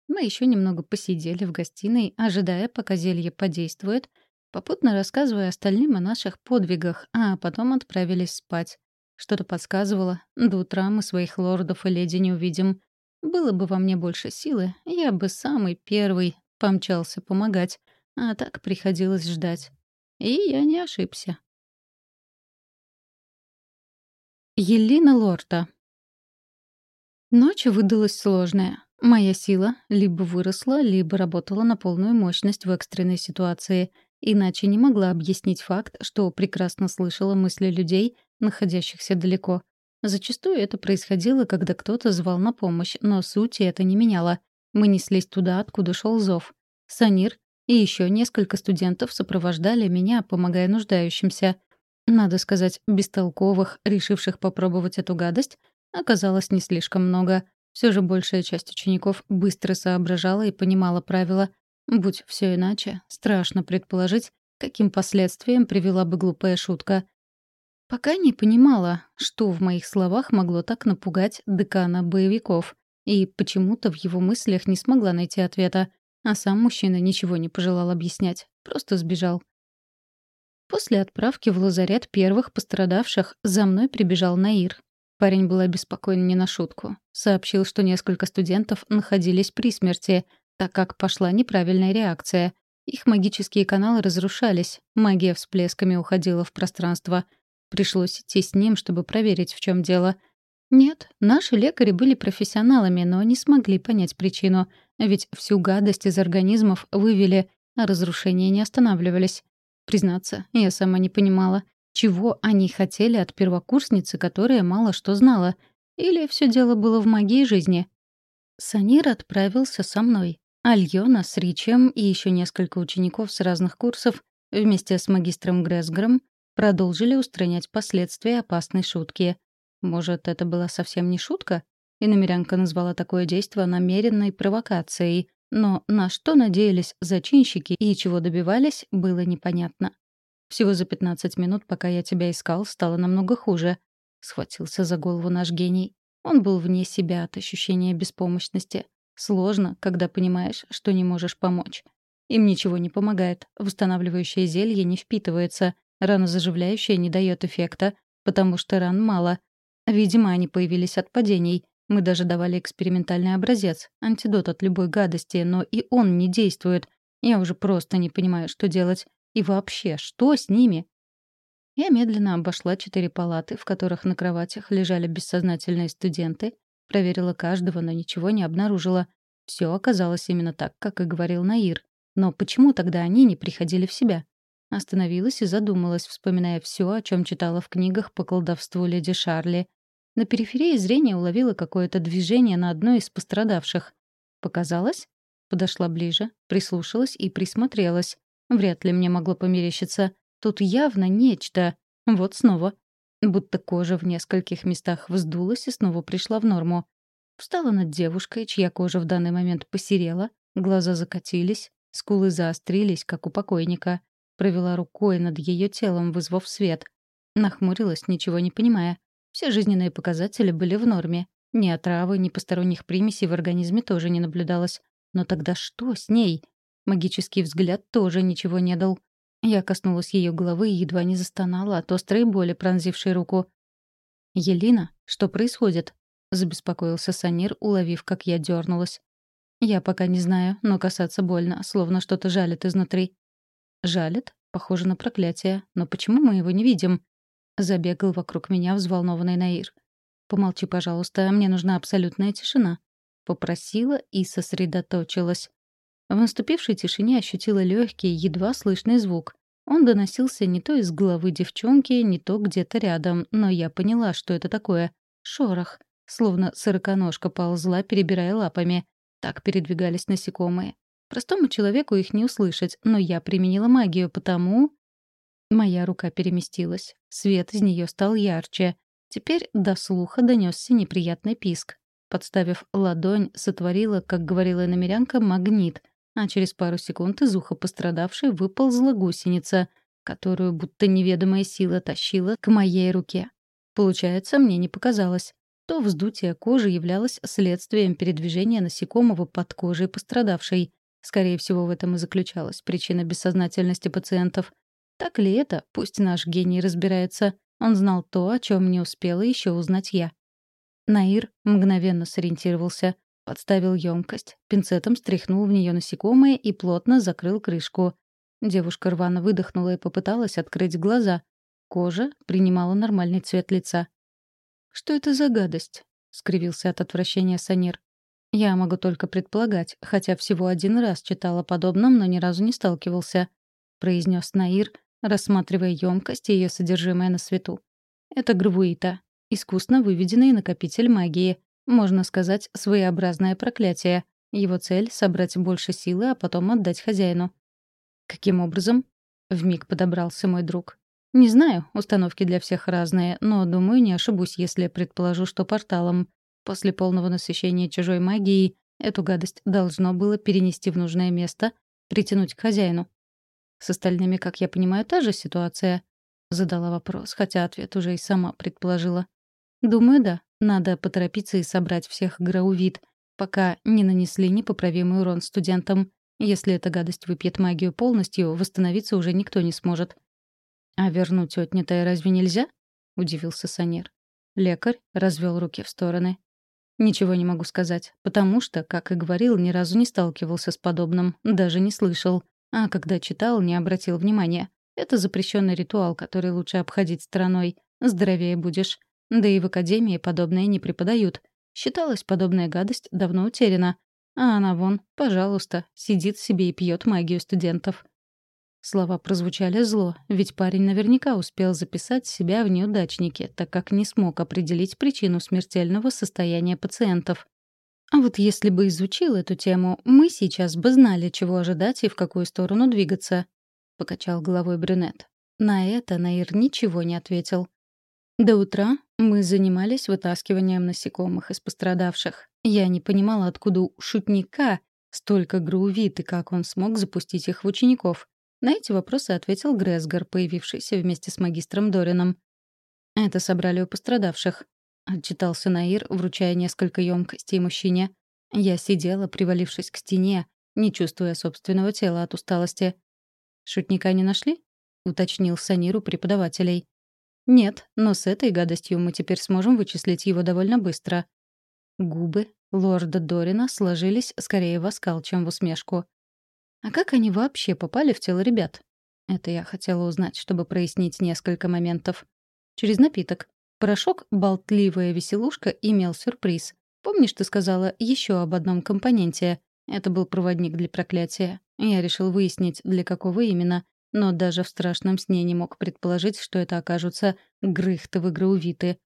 Мы еще немного посидели в гостиной, ожидая, пока зелье подействует, попутно рассказывая остальным о наших подвигах, а потом отправились спать. Что-то подсказывало, до утра мы своих лордов и леди не увидим. Было бы во мне больше силы, я бы самый первый помчался помогать, а так приходилось ждать. И я не ошибся. Елена Лорта. Ночь выдалась сложная. Моя сила либо выросла, либо работала на полную мощность в экстренной ситуации, иначе не могла объяснить факт, что прекрасно слышала мысли людей, находящихся далеко. Зачастую это происходило, когда кто-то звал на помощь, но сути это не меняло. Мы неслись туда, откуда шел зов. Санир и еще несколько студентов сопровождали меня, помогая нуждающимся. Надо сказать, бестолковых, решивших попробовать эту гадость, оказалось не слишком много. Все же большая часть учеников быстро соображала и понимала правила. Будь все иначе, страшно предположить, каким последствиям привела бы глупая шутка. Пока не понимала, что в моих словах могло так напугать декана боевиков, и почему-то в его мыслях не смогла найти ответа. А сам мужчина ничего не пожелал объяснять, просто сбежал. После отправки в лазарет первых пострадавших за мной прибежал Наир. Парень был обеспокоен не на шутку. Сообщил, что несколько студентов находились при смерти, так как пошла неправильная реакция. Их магические каналы разрушались, магия всплесками уходила в пространство. Пришлось идти с ним, чтобы проверить, в чем дело — нет, наши лекари были профессионалами, но не смогли понять причину, ведь всю гадость из организмов вывели, а разрушения не останавливались. Признаться, я сама не понимала, чего они хотели от первокурсницы, которая мало что знала. Или все дело было в магии жизни. Санир отправился со мной. Альона с Ричем и еще несколько учеников с разных курсов вместе с магистром Гресгром продолжили устранять последствия опасной шутки — может, это была совсем не шутка? И намерянка назвала такое действо намеренной провокацией, Но на что надеялись зачинщики и чего добивались, было непонятно. Всего за 15 минут, пока я тебя искал, стало намного хуже. Схватился за голову наш гений. Он был вне себя от ощущения беспомощности. Сложно, когда понимаешь, что не можешь помочь. Им ничего не помогает, восстанавливающее зелье не впитывается, ранозаживляющее не дает эффекта, потому что ран мало. Видимо, они появились от падений. Мы даже давали экспериментальный образец, антидот от любой гадости, но и он не действует. Я уже просто не понимаю, что делать. И вообще, что с ними? Я медленно обошла четыре палаты, в которых на кроватях лежали бессознательные студенты, проверила каждого, но ничего не обнаружила. Все оказалось именно так, как и говорил Наир. Но почему тогда они не приходили в себя? Остановилась и задумалась, вспоминая все, о чем читала в книгах по колдовству леди Шарли. На периферии зрения уловила какое-то движение на одной из пострадавших. Показалось? Подошла ближе, прислушалась и присмотрелась. Вряд ли мне могло померещиться. Тут явно нечто. Вот снова. Будто кожа в нескольких местах вздулась и снова пришла в норму. Встала над девушкой, чья кожа в данный момент посерела, глаза закатились, скулы заострились, как у покойника. Провела рукой над ее телом, вызвав свет. Нахмурилась, ничего не понимая. Все жизненные показатели были в норме. Ни отравы, ни посторонних примесей в организме тоже не наблюдалось. Но тогда что с ней? Магический взгляд тоже ничего не дал. Я коснулась ее головы и едва не застонала от острой боли, пронзившей руку. «Елина, что происходит?» — забеспокоился Санир, уловив, как я дернулась. «Я пока не знаю, но касаться больно, словно что-то жалит изнутри». «Жалит? Похоже на проклятие. Но почему мы его не видим?» Забегал вокруг меня взволнованный Наир. «Помолчи, пожалуйста, мне нужна абсолютная тишина». Попросила и сосредоточилась. В наступившей тишине ощутила легкий, едва слышный звук. Он доносился не то из головы девчонки, не то где-то рядом, но я поняла, что это такое. Шорох. Словно сороконожка ползла, перебирая лапами. Так передвигались насекомые. Простому человеку их не услышать, но я применила магию, потому... Моя рука переместилась. Свет из нее стал ярче. Теперь до слуха донесся неприятный писк. Подставив ладонь, сотворила, как говорила иномерянка, магнит, а через пару секунд из уха пострадавшей выползла гусеница, которую будто неведомая сила тащила к моей руке. Получается, мне не показалось. То вздутие кожи являлось следствием передвижения насекомого под кожей пострадавшей. Скорее всего, в этом и заключалась причина бессознательности пациентов. Так ли это? Пусть наш гений разбирается. Он знал то, о чем не успела еще узнать я. Наир мгновенно сориентировался. Подставил емкость, пинцетом стряхнул в нее насекомое и плотно закрыл крышку. Девушка рвано выдохнула и попыталась открыть глаза. Кожа принимала нормальный цвет лица. «Что это за гадость?» — скривился от отвращения Санир. «Я могу только предполагать, хотя всего один раз читал о подобном, но ни разу не сталкивался», — произнес Наир, рассматривая емкость и ее содержимое на свету. «Это гравуита, искусно выведенный накопитель магии. Можно сказать, своеобразное проклятие. Его цель — собрать больше силы, а потом отдать хозяину. «Каким образом?» — вмиг подобрался мой друг. «Не знаю, установки для всех разные, но, думаю, не ошибусь, если предположу, что порталом. После полного насыщения чужой магией эту гадость должно было перенести в нужное место, притянуть к хозяину. С остальными, как я понимаю, та же ситуация?» — задала вопрос, хотя ответ уже и сама предположила. «Думаю, да. Надо поторопиться и собрать всех Граувид, пока не нанесли непоправимый урон студентам. Если эта гадость выпьет магию полностью, восстановиться уже никто не сможет. «А вернуть отнятое разве нельзя?» — удивился Санер. Лекарь развел руки в стороны. «Ничего не могу сказать, потому что, как и говорил, ни разу не сталкивался с подобным, даже не слышал. А когда читал, не обратил внимания. Это запрещенный ритуал, который лучше обходить стороной. Здоровее будешь. Да и в академии подобное не преподают. Считалось, подобная гадость давно утеряна. А она вон, пожалуйста, сидит себе и пьет магию студентов. Слова прозвучали зло, ведь парень наверняка успел записать себя в неудачнике, так как не смог определить причину смертельного состояния пациентов. А вот если бы изучил эту тему, мы сейчас бы знали, чего ожидать и в какую сторону двигаться, — покачал головой брюнет. На это Наир ничего не ответил. До утра мы занимались вытаскиванием насекомых из пострадавших. Я не понимала, откуда у шутника Столько грувит, и как он смог запустить их в учеников? На эти вопросы ответил Гресгар, появившийся вместе с магистром Дорином. «Это собрали у пострадавших», — отчитался Наир, вручая несколько емкостей мужчине. Я сидела, привалившись к стене, не чувствуя собственного тела от усталости. «Шутника не нашли?» — уточнил Санир у преподавателей. «Нет, но с этой гадостью мы теперь сможем вычислить его довольно быстро». Губы лорда Дорина сложились скорее в оскал, чем в усмешку. «А как они вообще попали в тело ребят?» Это я хотела узнать, чтобы прояснить несколько моментов. Через напиток. Порошок «Болтливая веселушка» имел сюрприз. Помнишь, ты сказала еще об одном компоненте? Это был проводник для проклятия. Я решил выяснить, для какого именно, но даже в страшном сне не мог предположить, что это окажутся грыхтовы граувиты.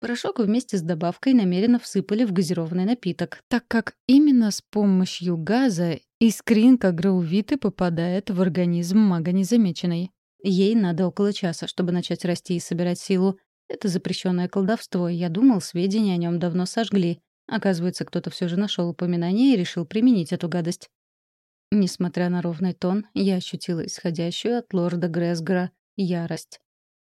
Порошок вместе с добавкой намеренно всыпали в газированный напиток, так как именно с помощью газа искринка граувиты попадает в организм мага незамеченной. Ей надо около часа, чтобы начать расти и собирать силу. Это запрещенное колдовство, и я думал, сведения о нем давно сожгли. Оказывается, кто-то все же нашел упоминание и решил применить эту гадость. Несмотря на ровный тон, я ощутила исходящую от лорда Гресгора ярость.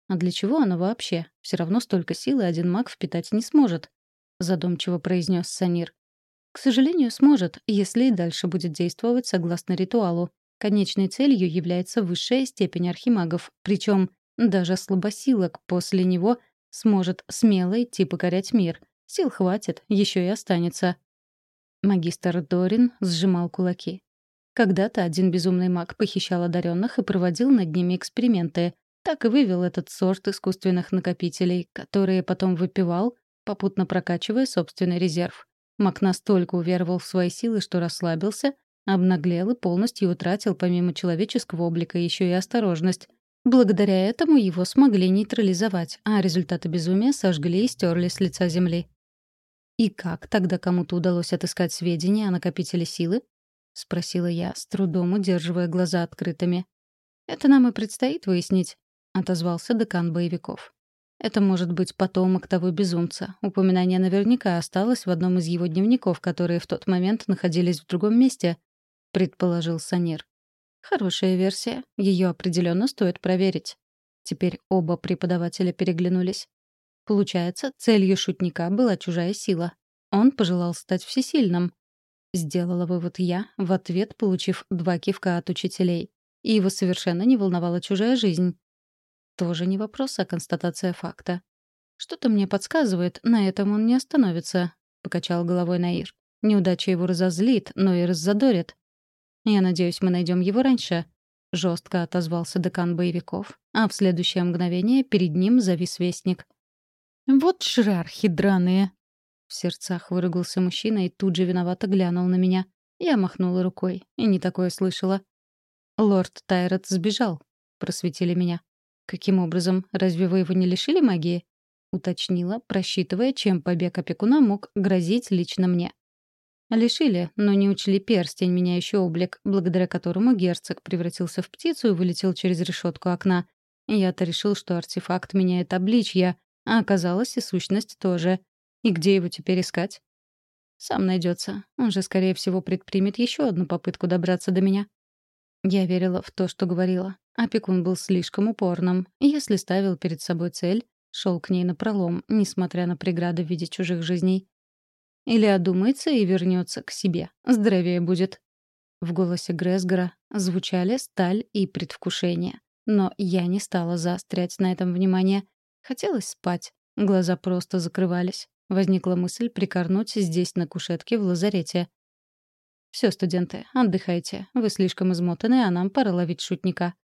А для чего она вообще? Все равно столько силы один маг впитать не сможет, задумчиво произнес Санир. К сожалению, сможет, если и дальше будет действовать согласно ритуалу. Конечной целью является высшая степень архимагов, причем даже слабосилок после него сможет смело идти покорять мир — Сил хватит, еще и останется. Магистр Дорин сжимал кулаки. Когда-то один безумный маг похищал одаренных и проводил над ними эксперименты. Так и вывел этот сорт искусственных накопителей, которые потом выпивал, попутно прокачивая собственный резерв. Маг настолько уверовал в свои силы, что расслабился, обнаглел и полностью утратил помимо человеческого облика еще и осторожность. Благодаря этому его смогли нейтрализовать, а результаты безумия сожгли и стерли с лица земли. «И как тогда кому-то удалось отыскать сведения о накопителе силы?» — спросила я, с трудом удерживая глаза открытыми. «Это нам и предстоит выяснить», — отозвался декан боевиков. «Это может быть потомок того безумца. Упоминание наверняка осталось в одном из его дневников, которые в тот момент находились в другом месте», — предположил Санир. «Хорошая версия. Ее определенно стоит проверить». Теперь оба преподавателя переглянулись. Получается, целью шутника была чужая сила. Он пожелал стать всесильным. Сделала вывод я, в ответ получив два кивка от учителей. И его совершенно не волновала чужая жизнь. Тоже не вопрос, а констатация факта. «Что-то мне подсказывает, на этом он не остановится», — покачал головой Наир. «Неудача его разозлит, но и раззадорит. Я надеюсь, мы найдем его раньше», — жестко отозвался декан боевиков, а в следующее мгновение перед ним завис вестник. «Вот жрархи драные!» В сердцах выругался мужчина и тут же виновато глянул на меня. Я махнула рукой и не такое слышала. «Лорд Тайрот сбежал», — просветили меня. «Каким образом? Разве вы его не лишили магии?» — уточнила, просчитывая, чем побег опекуна мог грозить лично мне. Лишили, но не учли перстень, меняющий облик, благодаря которому герцог превратился в птицу и вылетел через решетку окна. Я-то решил, что артефакт меняет обличья, а оказалось, и сущность тоже. И где его теперь искать? Сам найдется. Он же, скорее всего, предпримет еще одну попытку добраться до меня. Я верила в то, что говорила. Опекун был слишком упорным. Если ставил перед собой цель, шел к ней напролом, несмотря на преграды в виде чужих жизней. Или одумается и вернется к себе. Здоровее будет. В голосе Гресгора звучали сталь и предвкушение. Но я не стала заострять на этом внимание. Хотелось спать. Глаза просто закрывались. Возникла мысль прикорнуть здесь на кушетке в лазарете. «Все, студенты, отдыхайте. Вы слишком измотаны, а нам пора ловить шутника».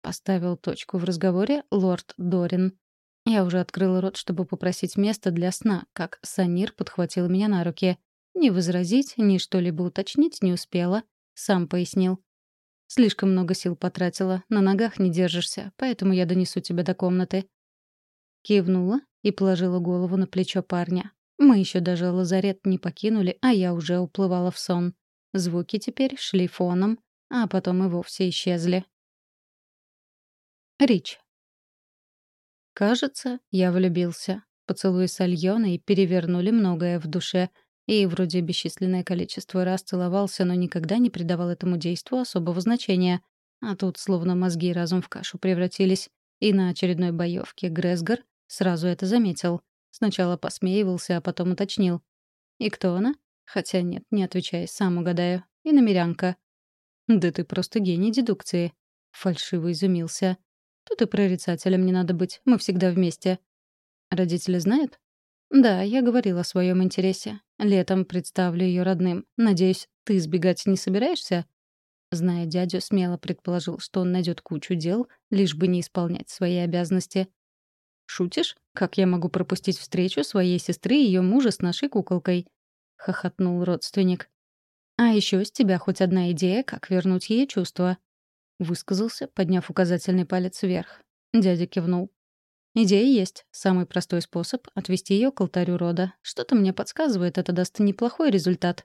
Поставил точку в разговоре лорд Дорин. Я уже открыла рот, чтобы попросить место для сна, как Санир подхватил меня на руки. Ни возразить, ни что-либо уточнить не успела. Сам пояснил. «Слишком много сил потратила, на ногах не держишься, поэтому я донесу тебя до комнаты. Кивнула и положила голову на плечо парня. Мы еще даже лазарет не покинули, а я уже уплывала в сон. Звуки теперь шли фоном, а потом и вовсе исчезли. Рич. Кажется, я влюбился. Поцелуи с Альоной перевернули многое в душе. И вроде бесчисленное количество раз целовался, но никогда не придавал этому действу особого значения. А тут словно мозги и разум в кашу превратились. И на очередной боевке Гресгар сразу это заметил. Сначала посмеивался, а потом уточнил. «И кто она?» Хотя нет, не отвечай, сам угадаю. И намерянка. «Да ты просто гений дедукции», — фальшиво изумился. «Тут и прорицателем не надо быть, мы всегда вместе». «Родители знают?» «Да, я говорила о своем интересе. Летом представлю ее родным. Надеюсь, ты сбегать не собираешься?» Зная дядю, смело предположил, что он найдет кучу дел, лишь бы не исполнять свои обязанности. «Шутишь? Как я могу пропустить встречу своей сестры и ее мужа с нашей куколкой?» — хохотнул родственник. «А еще с тебя хоть одна идея, как вернуть ей чувства?» — высказался, подняв указательный палец вверх. Дядя кивнул. «Идея есть. Самый простой способ — отвести ее к алтарю рода. Что-то мне подсказывает, это даст неплохой результат».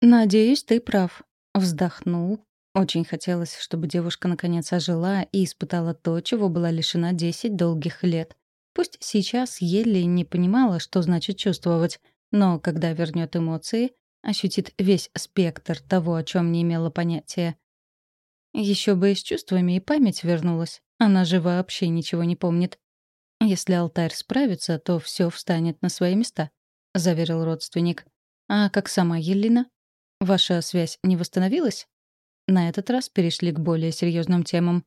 «Надеюсь, ты прав», — вздохнул. Очень хотелось, чтобы девушка наконец ожила и испытала то, чего была лишена десять долгих лет. Пусть сейчас еле не понимала, что значит чувствовать, но когда вернет эмоции, ощутит весь спектр того, о чем не имела понятия. Еще бы и с чувствами и память вернулась. Она же вообще ничего не помнит. Если алтарь справится, то все встанет на свои места, заверил родственник. А как сама Елена? Ваша связь не восстановилась? На этот раз перешли к более серьезным темам.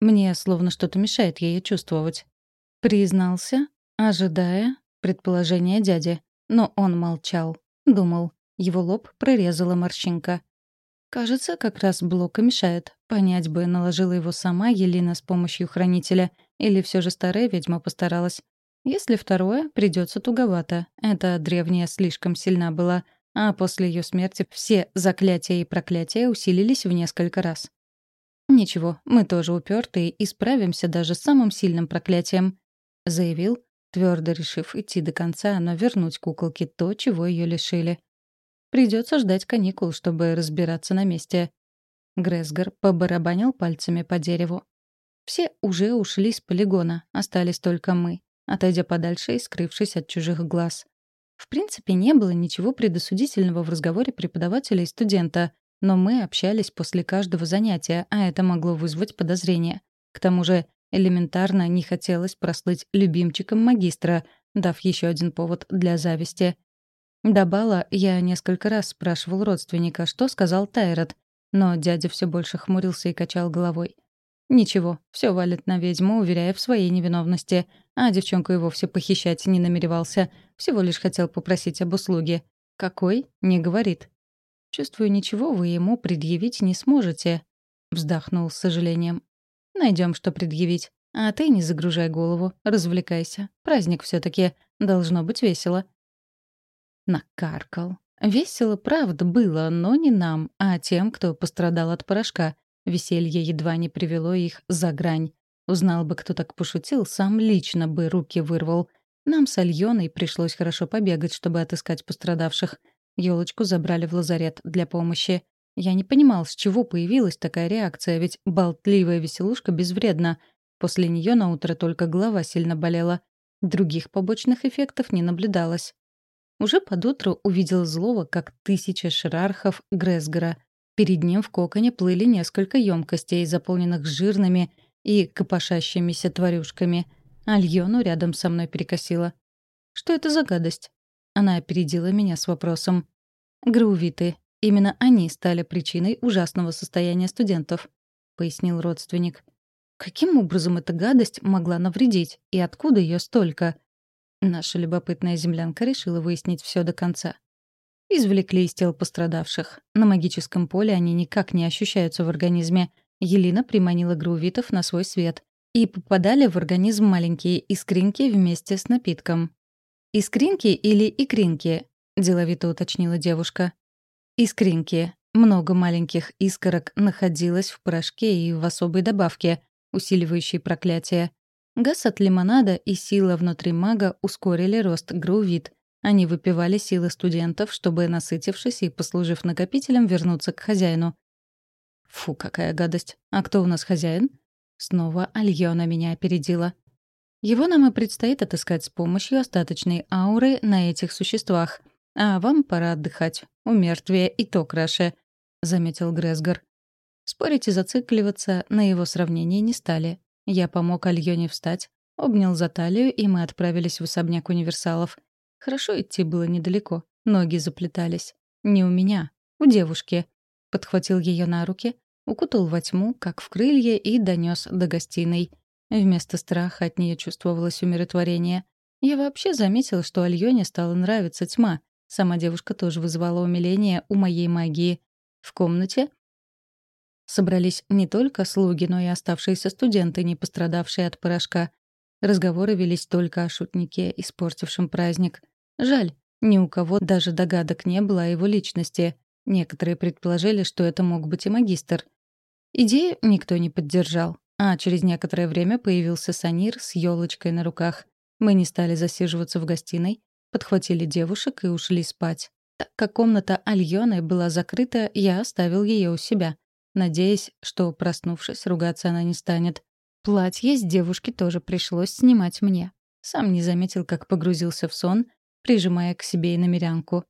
Мне словно что-то мешает ее чувствовать. Признался, ожидая предположения дяди. Но он молчал. Думал. Его лоб прорезала морщинка. Кажется, как раз блока мешает. Понять бы, наложила его сама Елена с помощью хранителя, или все же старая ведьма постаралась. Если второе, придется туговато. Эта древняя слишком сильна была, а после ее смерти все заклятия и проклятия усилились в несколько раз. «Ничего, мы тоже упертые и справимся даже с самым сильным проклятием», — заявил, твердо решив идти до конца, но вернуть куколке то, чего ее лишили. Придется ждать каникул, чтобы разбираться на месте. Гресгар побарабанил пальцами по дереву. Все уже ушли с полигона, остались только мы, отойдя подальше и скрывшись от чужих глаз. В принципе, не было ничего предосудительного в разговоре преподавателя и студента, но мы общались после каждого занятия, а это могло вызвать подозрения. К тому же элементарно не хотелось прослыть любимчиком магистра, дав еще один повод для зависти. До я несколько раз спрашивал родственника, что сказал Тайрот, но дядя все больше хмурился и качал головой. Ничего, все валит на ведьму, уверяя в своей невиновности. А девчонку и вовсе похищать не намеревался. Всего лишь хотел попросить об услуге. Какой? Не говорит. «Чувствую, ничего вы ему предъявить не сможете», — вздохнул с сожалением. Найдем, что предъявить. А ты не загружай голову, развлекайся. Праздник все таки Должно быть весело». Накаркал. Весело, правда, было, но не нам, а тем, кто пострадал от порошка. Веселье едва не привело их за грань. Узнал бы, кто так пошутил, сам лично бы руки вырвал. Нам с Альоной пришлось хорошо побегать, чтобы отыскать пострадавших. Ёлочку забрали в лазарет для помощи. Я не понимал, с чего появилась такая реакция, ведь болтливая веселушка безвредна. После нее на утро только голова сильно болела. Других побочных эффектов не наблюдалось. Уже под утро увидел злого, как тысяча шерархов Гресгора. Перед ним в коконе плыли несколько емкостей, заполненных жирными и копошащимися тварюшками. Альону рядом со мной перекосила. «Что это за гадость?» Она опередила меня с вопросом. «Граувиты. Именно они стали причиной ужасного состояния студентов», — пояснил родственник. «Каким образом эта гадость могла навредить? И откуда ее столько?» Наша любопытная землянка решила выяснить все до конца. Извлекли из тел пострадавших. На магическом поле они никак не ощущаются в организме. Елена приманила грувитов на свой свет. И попадали в организм маленькие искринки вместе с напитком. «Искринки или икринки?» — деловито уточнила девушка. «Искринки. Много маленьких искорок находилось в порошке и в особой добавке, усиливающей проклятие. Газ от лимонада и сила внутри мага ускорили рост грувит — они выпивали силы студентов, чтобы, насытившись и послужив накопителем, вернуться к хозяину. «Фу, какая гадость! А кто у нас хозяин?» Снова Альона меня опередила. Его нам и предстоит отыскать с помощью остаточной ауры на этих существах. А вам пора отдыхать. У мертвия и то краше», — заметил Гресгар. Спорить и зацикливаться на его сравнении не стали. Я помог Альоне встать, обнял за талию, и мы отправились в особняк универсалов. Хорошо идти было недалеко, ноги заплетались. Не у меня, у девушки. Подхватил ее на руки, укутал во тьму, как в крылья, и донес до гостиной. Вместо страха от нее чувствовалось умиротворение. Я вообще заметил, что Альоне стала нравиться тьма. Сама девушка тоже вызывала умиление у моей магии. В комнате собрались не только слуги, но и оставшиеся студенты, не пострадавшие от порошка. Разговоры велись только о шутнике, испортившем праздник. Жаль, ни у кого даже догадок не было о его личности. Некоторые предположили, что это мог быть и магистр. Идею никто не поддержал, а через некоторое время появился Санир с елочкой на руках. Мы не стали засиживаться в гостиной, подхватили девушек и ушли спать. Так как комната Альоны была закрыта, я оставил ее у себя, надеясь, что, проснувшись, ругаться она не станет. Платье с девушки тоже пришлось снимать мне. Сам не заметил, как погрузился в сон, прижимая к себе и намерянку.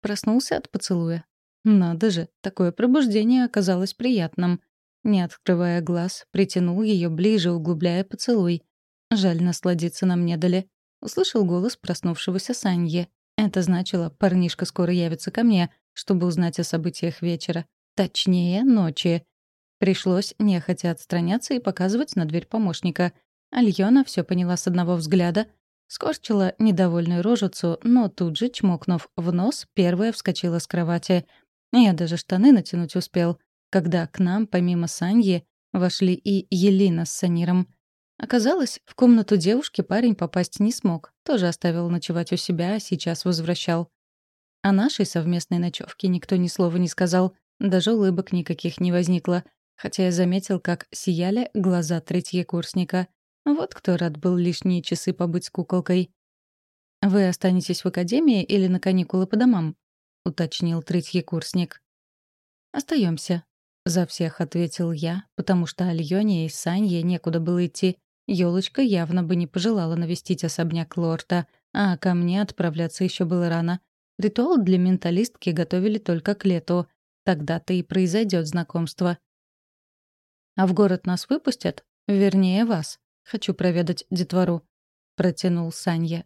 Проснулся от поцелуя. Надо же, такое пробуждение оказалось приятным. Не открывая глаз, притянул ее ближе, углубляя поцелуй. Жаль, насладиться нам не дали. Услышал голос проснувшегося Саньи. Это значило, парнишка скоро явится ко мне, чтобы узнать о событиях вечера. Точнее, ночи. Пришлось нехотя отстраняться и показывать на дверь помощника. Альона все поняла с одного взгляда, скорчила недовольную рожицу, но тут же, чмокнув в нос, первая вскочила с кровати. Я даже штаны натянуть успел, когда к нам, помимо Саньи, вошли и Елина с Саниром. Оказалось, в комнату девушки парень попасть не смог, тоже оставил ночевать у себя, а сейчас возвращал. О нашей совместной ночевке никто ни слова не сказал, даже улыбок никаких не возникло — хотя я заметил, как сияли глаза третьекурсника. Вот кто рад был лишние часы побыть с куколкой. «Вы останетесь в академии или на каникулы по домам?» — уточнил третьекурсник. Остаемся, за всех ответил я, потому что Альоне и Санье некуда было идти. Ёлочка явно бы не пожелала навестить особняк лорда, а ко мне отправляться еще было рано. Ритуал для менталистки готовили только к лету. Тогда-то и произойдет знакомство. А в город нас выпустят? Вернее, вас. Хочу проведать детвору», — протянул Санья.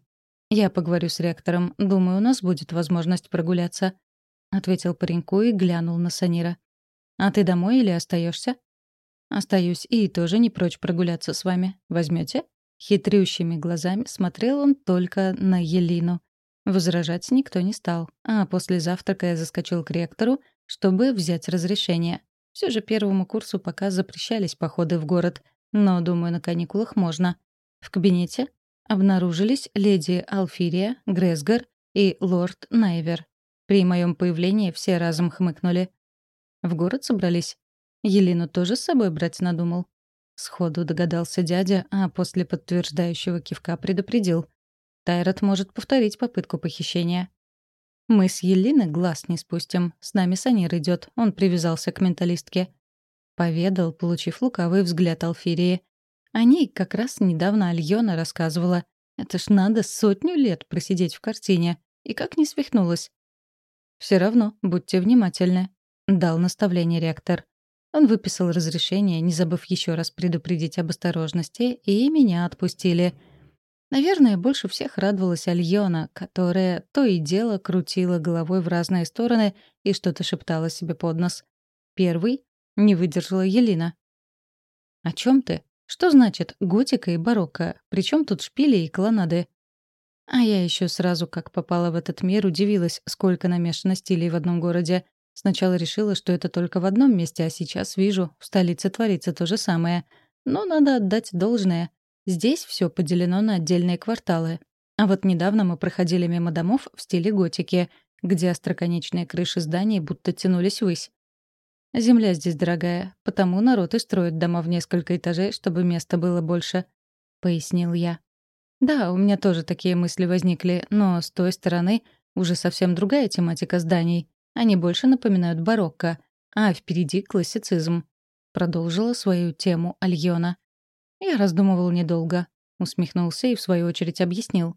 «Я поговорю с ректором. Думаю, у нас будет возможность прогуляться», — ответил пареньку и глянул на Санира. «А ты домой или остаешься? «Остаюсь и тоже не прочь прогуляться с вами. Возьмете? Хитрющими глазами смотрел он только на Елину. Возражать никто не стал, а после завтрака я заскочил к ректору, чтобы взять разрешение. Все же первому курсу пока запрещались походы в город, но, думаю, на каникулах можно. В кабинете обнаружились леди Алфирия, Гресгар и лорд Найвер. При моем появлении все разом хмыкнули. В город собрались. Елину тоже с собой брать надумал. Сходу догадался дядя, а после подтверждающего кивка предупредил. Тайрот может повторить попытку похищения. Мы с Елиной глаз не спустим. С нами Санир идет. Он привязался к менталистке. Поведал, получив лукавый взгляд Алфирии. О ней как раз недавно Альона рассказывала. Это ж надо сотню лет просидеть в картине. И как не свихнулась. Все равно, будьте внимательны», — дал наставление ректор. Он выписал разрешение, не забыв еще раз предупредить об осторожности, и меня отпустили — Наверное, больше всех радовалась Альона, которая то и дело крутила головой в разные стороны и что-то шептала себе под нос. Первый не выдержала Елена. «О чем ты? Что значит готика и барокко? Причем тут шпили и колоннады?» А я еще сразу, как попала в этот мир, удивилась, сколько намешано стилей в одном городе. Сначала решила, что это только в одном месте, а сейчас вижу, в столице творится то же самое. Но надо отдать должное. Здесь все поделено на отдельные кварталы. А вот недавно мы проходили мимо домов в стиле готики, где остроконечные крыши зданий будто тянулись ввысь. Земля здесь дорогая, потому народ и строит дома в несколько этажей, чтобы места было больше, — пояснил я. Да, у меня тоже такие мысли возникли, но с той стороны уже совсем другая тематика зданий. Они больше напоминают барокко, а впереди классицизм. Продолжила свою тему Альона. Я раздумывал недолго. Усмехнулся и в свою очередь объяснил.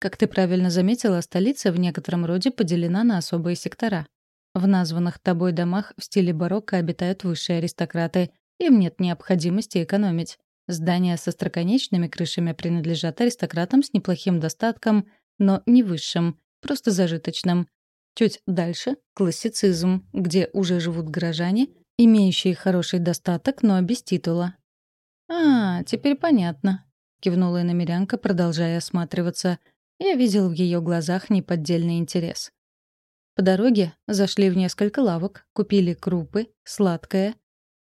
Как ты правильно заметила, столица в некотором роде поделена на особые сектора. В названных тобой домах в стиле барокко обитают высшие аристократы. Им нет необходимости экономить. Здания со строконечными крышами принадлежат аристократам с неплохим достатком, но не высшим, просто зажиточным. Чуть дальше — классицизм, где уже живут горожане, имеющие хороший достаток, но без титула. «А, теперь понятно», — кивнула иномерянка, продолжая осматриваться. Я видел в ее глазах неподдельный интерес. По дороге зашли в несколько лавок, купили крупы, сладкое,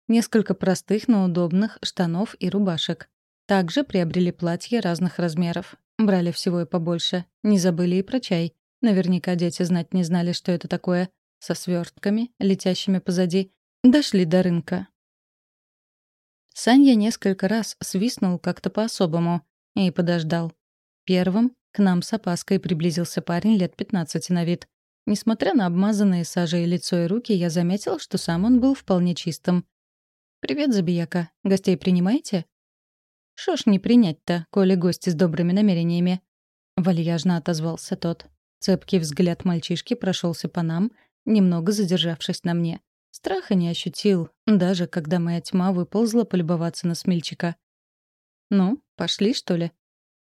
несколько простых, но удобных штанов и рубашек. Также приобрели платья разных размеров. Брали всего и побольше. Не забыли и про чай. Наверняка дети знать не знали, что это такое. Со свертками, летящими позади. Дошли до рынка. Саня несколько раз свистнул как-то по-особому и подождал. Первым к нам с опаской приблизился парень лет 15 на вид. Несмотря на обмазанные сажей лицо и руки, я заметил, что сам он был вполне чистым. «Привет, Забияка. Гостей принимаете?» «Шо ж не принять-то, коли гости с добрыми намерениями?» Вальяжно отозвался тот. Цепкий взгляд мальчишки прошелся по нам, немного задержавшись на мне. Страха не ощутил, даже когда моя тьма выползла полюбоваться на смельчика. «Ну, пошли, что ли?»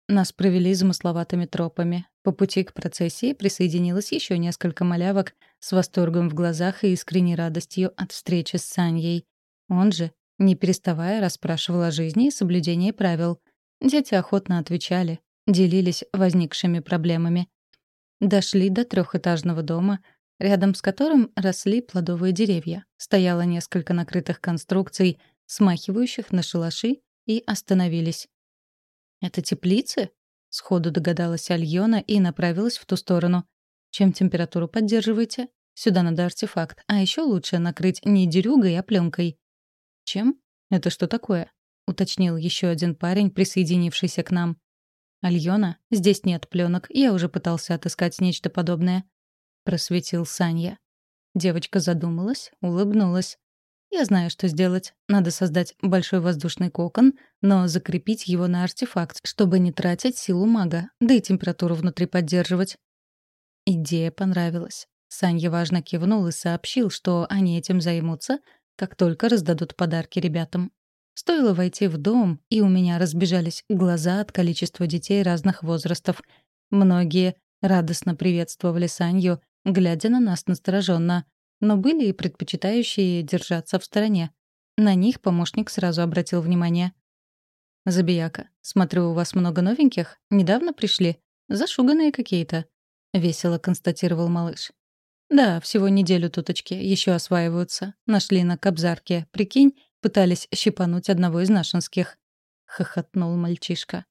Нас провели замысловатыми тропами. По пути к процессии присоединилось еще несколько малявок с восторгом в глазах и искренней радостью от встречи с Саньей. Он же, не переставая, расспрашивал о жизни и соблюдении правил. Дети охотно отвечали, делились возникшими проблемами. Дошли до трехэтажного дома, рядом с которым росли плодовые деревья. Стояло несколько накрытых конструкций, смахивающих на шалаши, и остановились. «Это теплицы?» — сходу догадалась Альона и направилась в ту сторону. «Чем температуру поддерживаете? Сюда надо артефакт. А еще лучше накрыть не дерюгой, а пленкой. «Чем? Это что такое?» — уточнил еще один парень, присоединившийся к нам. «Альона, здесь нет пленок, я уже пытался отыскать нечто подобное», — просветил Саня. Девочка задумалась, улыбнулась. Я знаю, что сделать. Надо создать большой воздушный кокон, но закрепить его на артефакт, чтобы не тратить силу мага, да и температуру внутри поддерживать. Идея понравилась. Саня важно кивнул и сообщил, что они этим займутся, как только раздадут подарки ребятам. Стоило войти в дом, и у меня разбежались глаза от количества детей разных возрастов. Многие радостно приветствовали Санью, глядя на нас настороженно, но были и предпочитающие держаться в стороне. На них помощник сразу обратил внимание. «Забияка, смотрю, у вас много новеньких? Недавно пришли? Зашуганные какие-то», — весело констатировал малыш. «Да, всего неделю туточки, еще осваиваются. Нашли на Кобзарке. Прикинь, пытались щипануть одного из нашинских». — хохотнул мальчишка.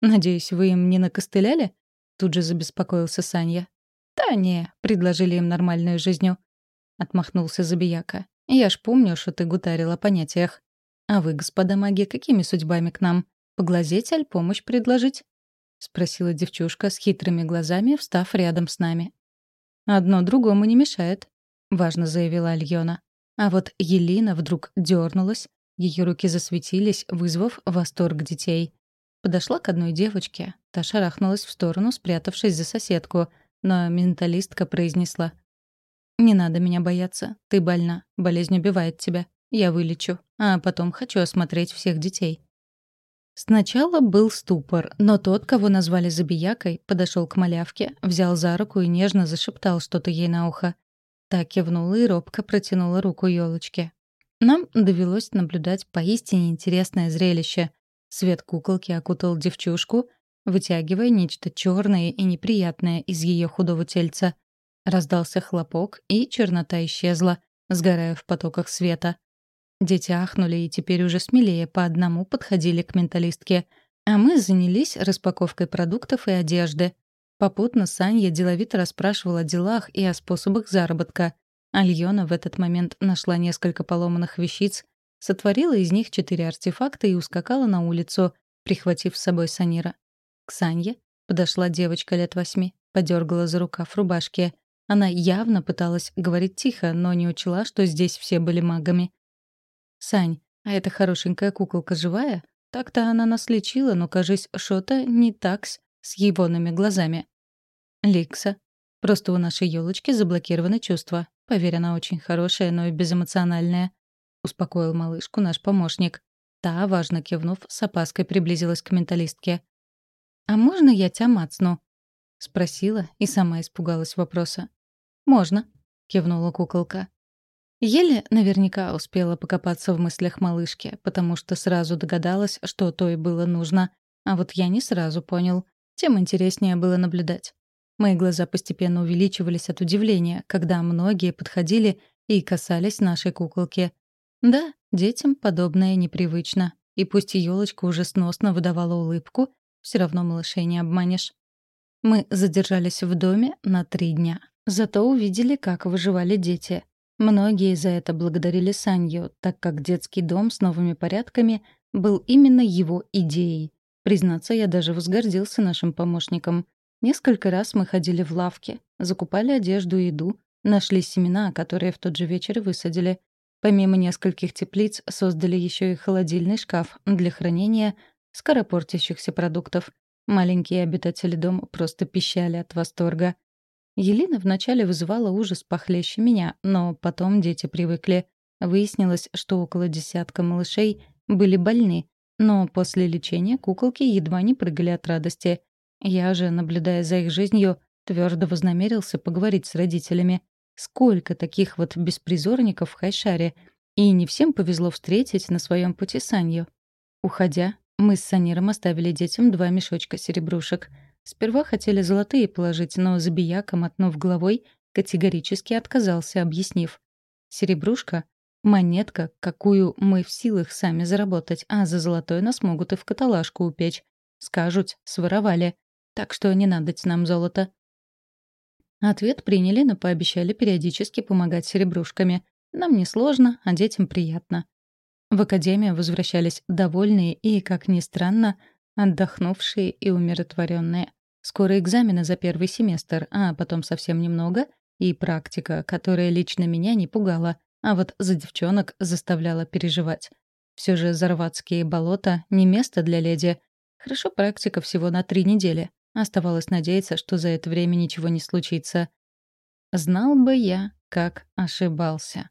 «Надеюсь, вы им не накостыляли?» Тут же забеспокоился Саня. «Да предложили им нормальную жизнью. — отмахнулся Забияка. «Я ж помню, что ты гутарил о понятиях. А вы, господа маги, какими судьбами к нам? Поглазеть, аль помощь предложить?» — спросила девчушка с хитрыми глазами, встав рядом с нами. «Одно другому не мешает», — важно заявила Альона. А вот Елина вдруг дернулась, ее руки засветились, вызвав восторг детей. Подошла к одной девочке, та шарахнулась в сторону, спрятавшись за соседку, но менталистка произнесла — «Не надо меня бояться. Ты больна. Болезнь убивает тебя. Я вылечу. А потом хочу осмотреть всех детей». Сначала был ступор, но тот, кого назвали забиякой, подошел к малявке, взял за руку и нежно зашептал что-то ей на ухо. Так кивнула и робко протянула руку елочке. Нам довелось наблюдать поистине интересное зрелище. Свет куколки окутал девчушку, вытягивая нечто черное и неприятное из ее худого тельца. Раздался хлопок, и чернота исчезла, сгорая в потоках света. Дети ахнули и теперь уже смелее по одному подходили к менталистке, а мы занялись распаковкой продуктов и одежды. Попутно Саня деловито расспрашивала о делах и о способах заработка. Альона в этот момент нашла несколько поломанных вещиц, сотворила из них четыре артефакта и ускакала на улицу, прихватив с собой Санира. К Санье подошла девочка лет восьми, подергала за рукав рубашки — она явно пыталась говорить тихо, но не учла, что здесь все были магами. «Сань, а эта хорошенькая куколка живая? Так-то она нас лечила, но, кажись, что-то не такс с егоными глазами. «Ликса. Просто у нашей елочки заблокированы чувства. Поверь, она очень хорошая, но и безэмоциональная», — успокоил малышку наш помощник. Та, важно кивнув, с опаской приблизилась к менталистке. «А можно я тебя мацну?» — спросила и сама испугалась вопроса. «Можно», — кивнула куколка. Еле наверняка успела покопаться в мыслях малышки, потому что сразу догадалась, что то и было нужно. А вот я не сразу понял. Тем интереснее было наблюдать. Мои глаза постепенно увеличивались от удивления, когда многие подходили и касались нашей куколки. Да, детям подобное непривычно. И пусть елочка уже сносно выдавала улыбку, все равно малышей не обманешь. Мы задержались в доме на три дня. Зато увидели, как выживали дети. Многие за это благодарили Санью, так как детский дом с новыми порядками был именно его идеей. Признаться, я даже возгордился нашим помощником. Несколько раз мы ходили в лавки, закупали одежду и еду, нашли семена, которые в тот же вечер высадили. Помимо нескольких теплиц создали еще и холодильный шкаф для хранения скоропортящихся продуктов. Маленькие обитатели дома просто пищали от восторга. Елена вначале вызывала ужас похлеще меня, но потом дети привыкли. Выяснилось, что около десятка малышей были больны, но после лечения куколки едва не прыгали от радости. Я же, наблюдая за их жизнью, твердо вознамерился поговорить с родителями. Сколько таких вот беспризорников в Хайшаре, и не всем повезло встретить на своем пути Санью. Уходя, мы с Саниром оставили детям два мешочка серебрушек — Сперва хотели золотые положить, но Забияка, мотнув головой, категорически отказался, объяснив. «Серебрушка — монетка, какую мы в силах сами заработать, а за золотой нас могут и в каталажку упечь. Скажут, своровали. Так что не надоть нам золото». Ответ приняли, но пообещали периодически помогать серебрушками. Нам не сложно, а детям приятно. В академию возвращались довольные и, как ни странно, отдохнувшие и умиротворенные. Скоро экзамены за первый семестр, а потом совсем немного, и практика, которая лично меня не пугала, а вот за девчонок заставляла переживать. Все же Зарватские болота — не место для леди. Хорошо практика всего на три недели. Оставалось надеяться, что за это время ничего не случится. Знал бы я, как ошибался.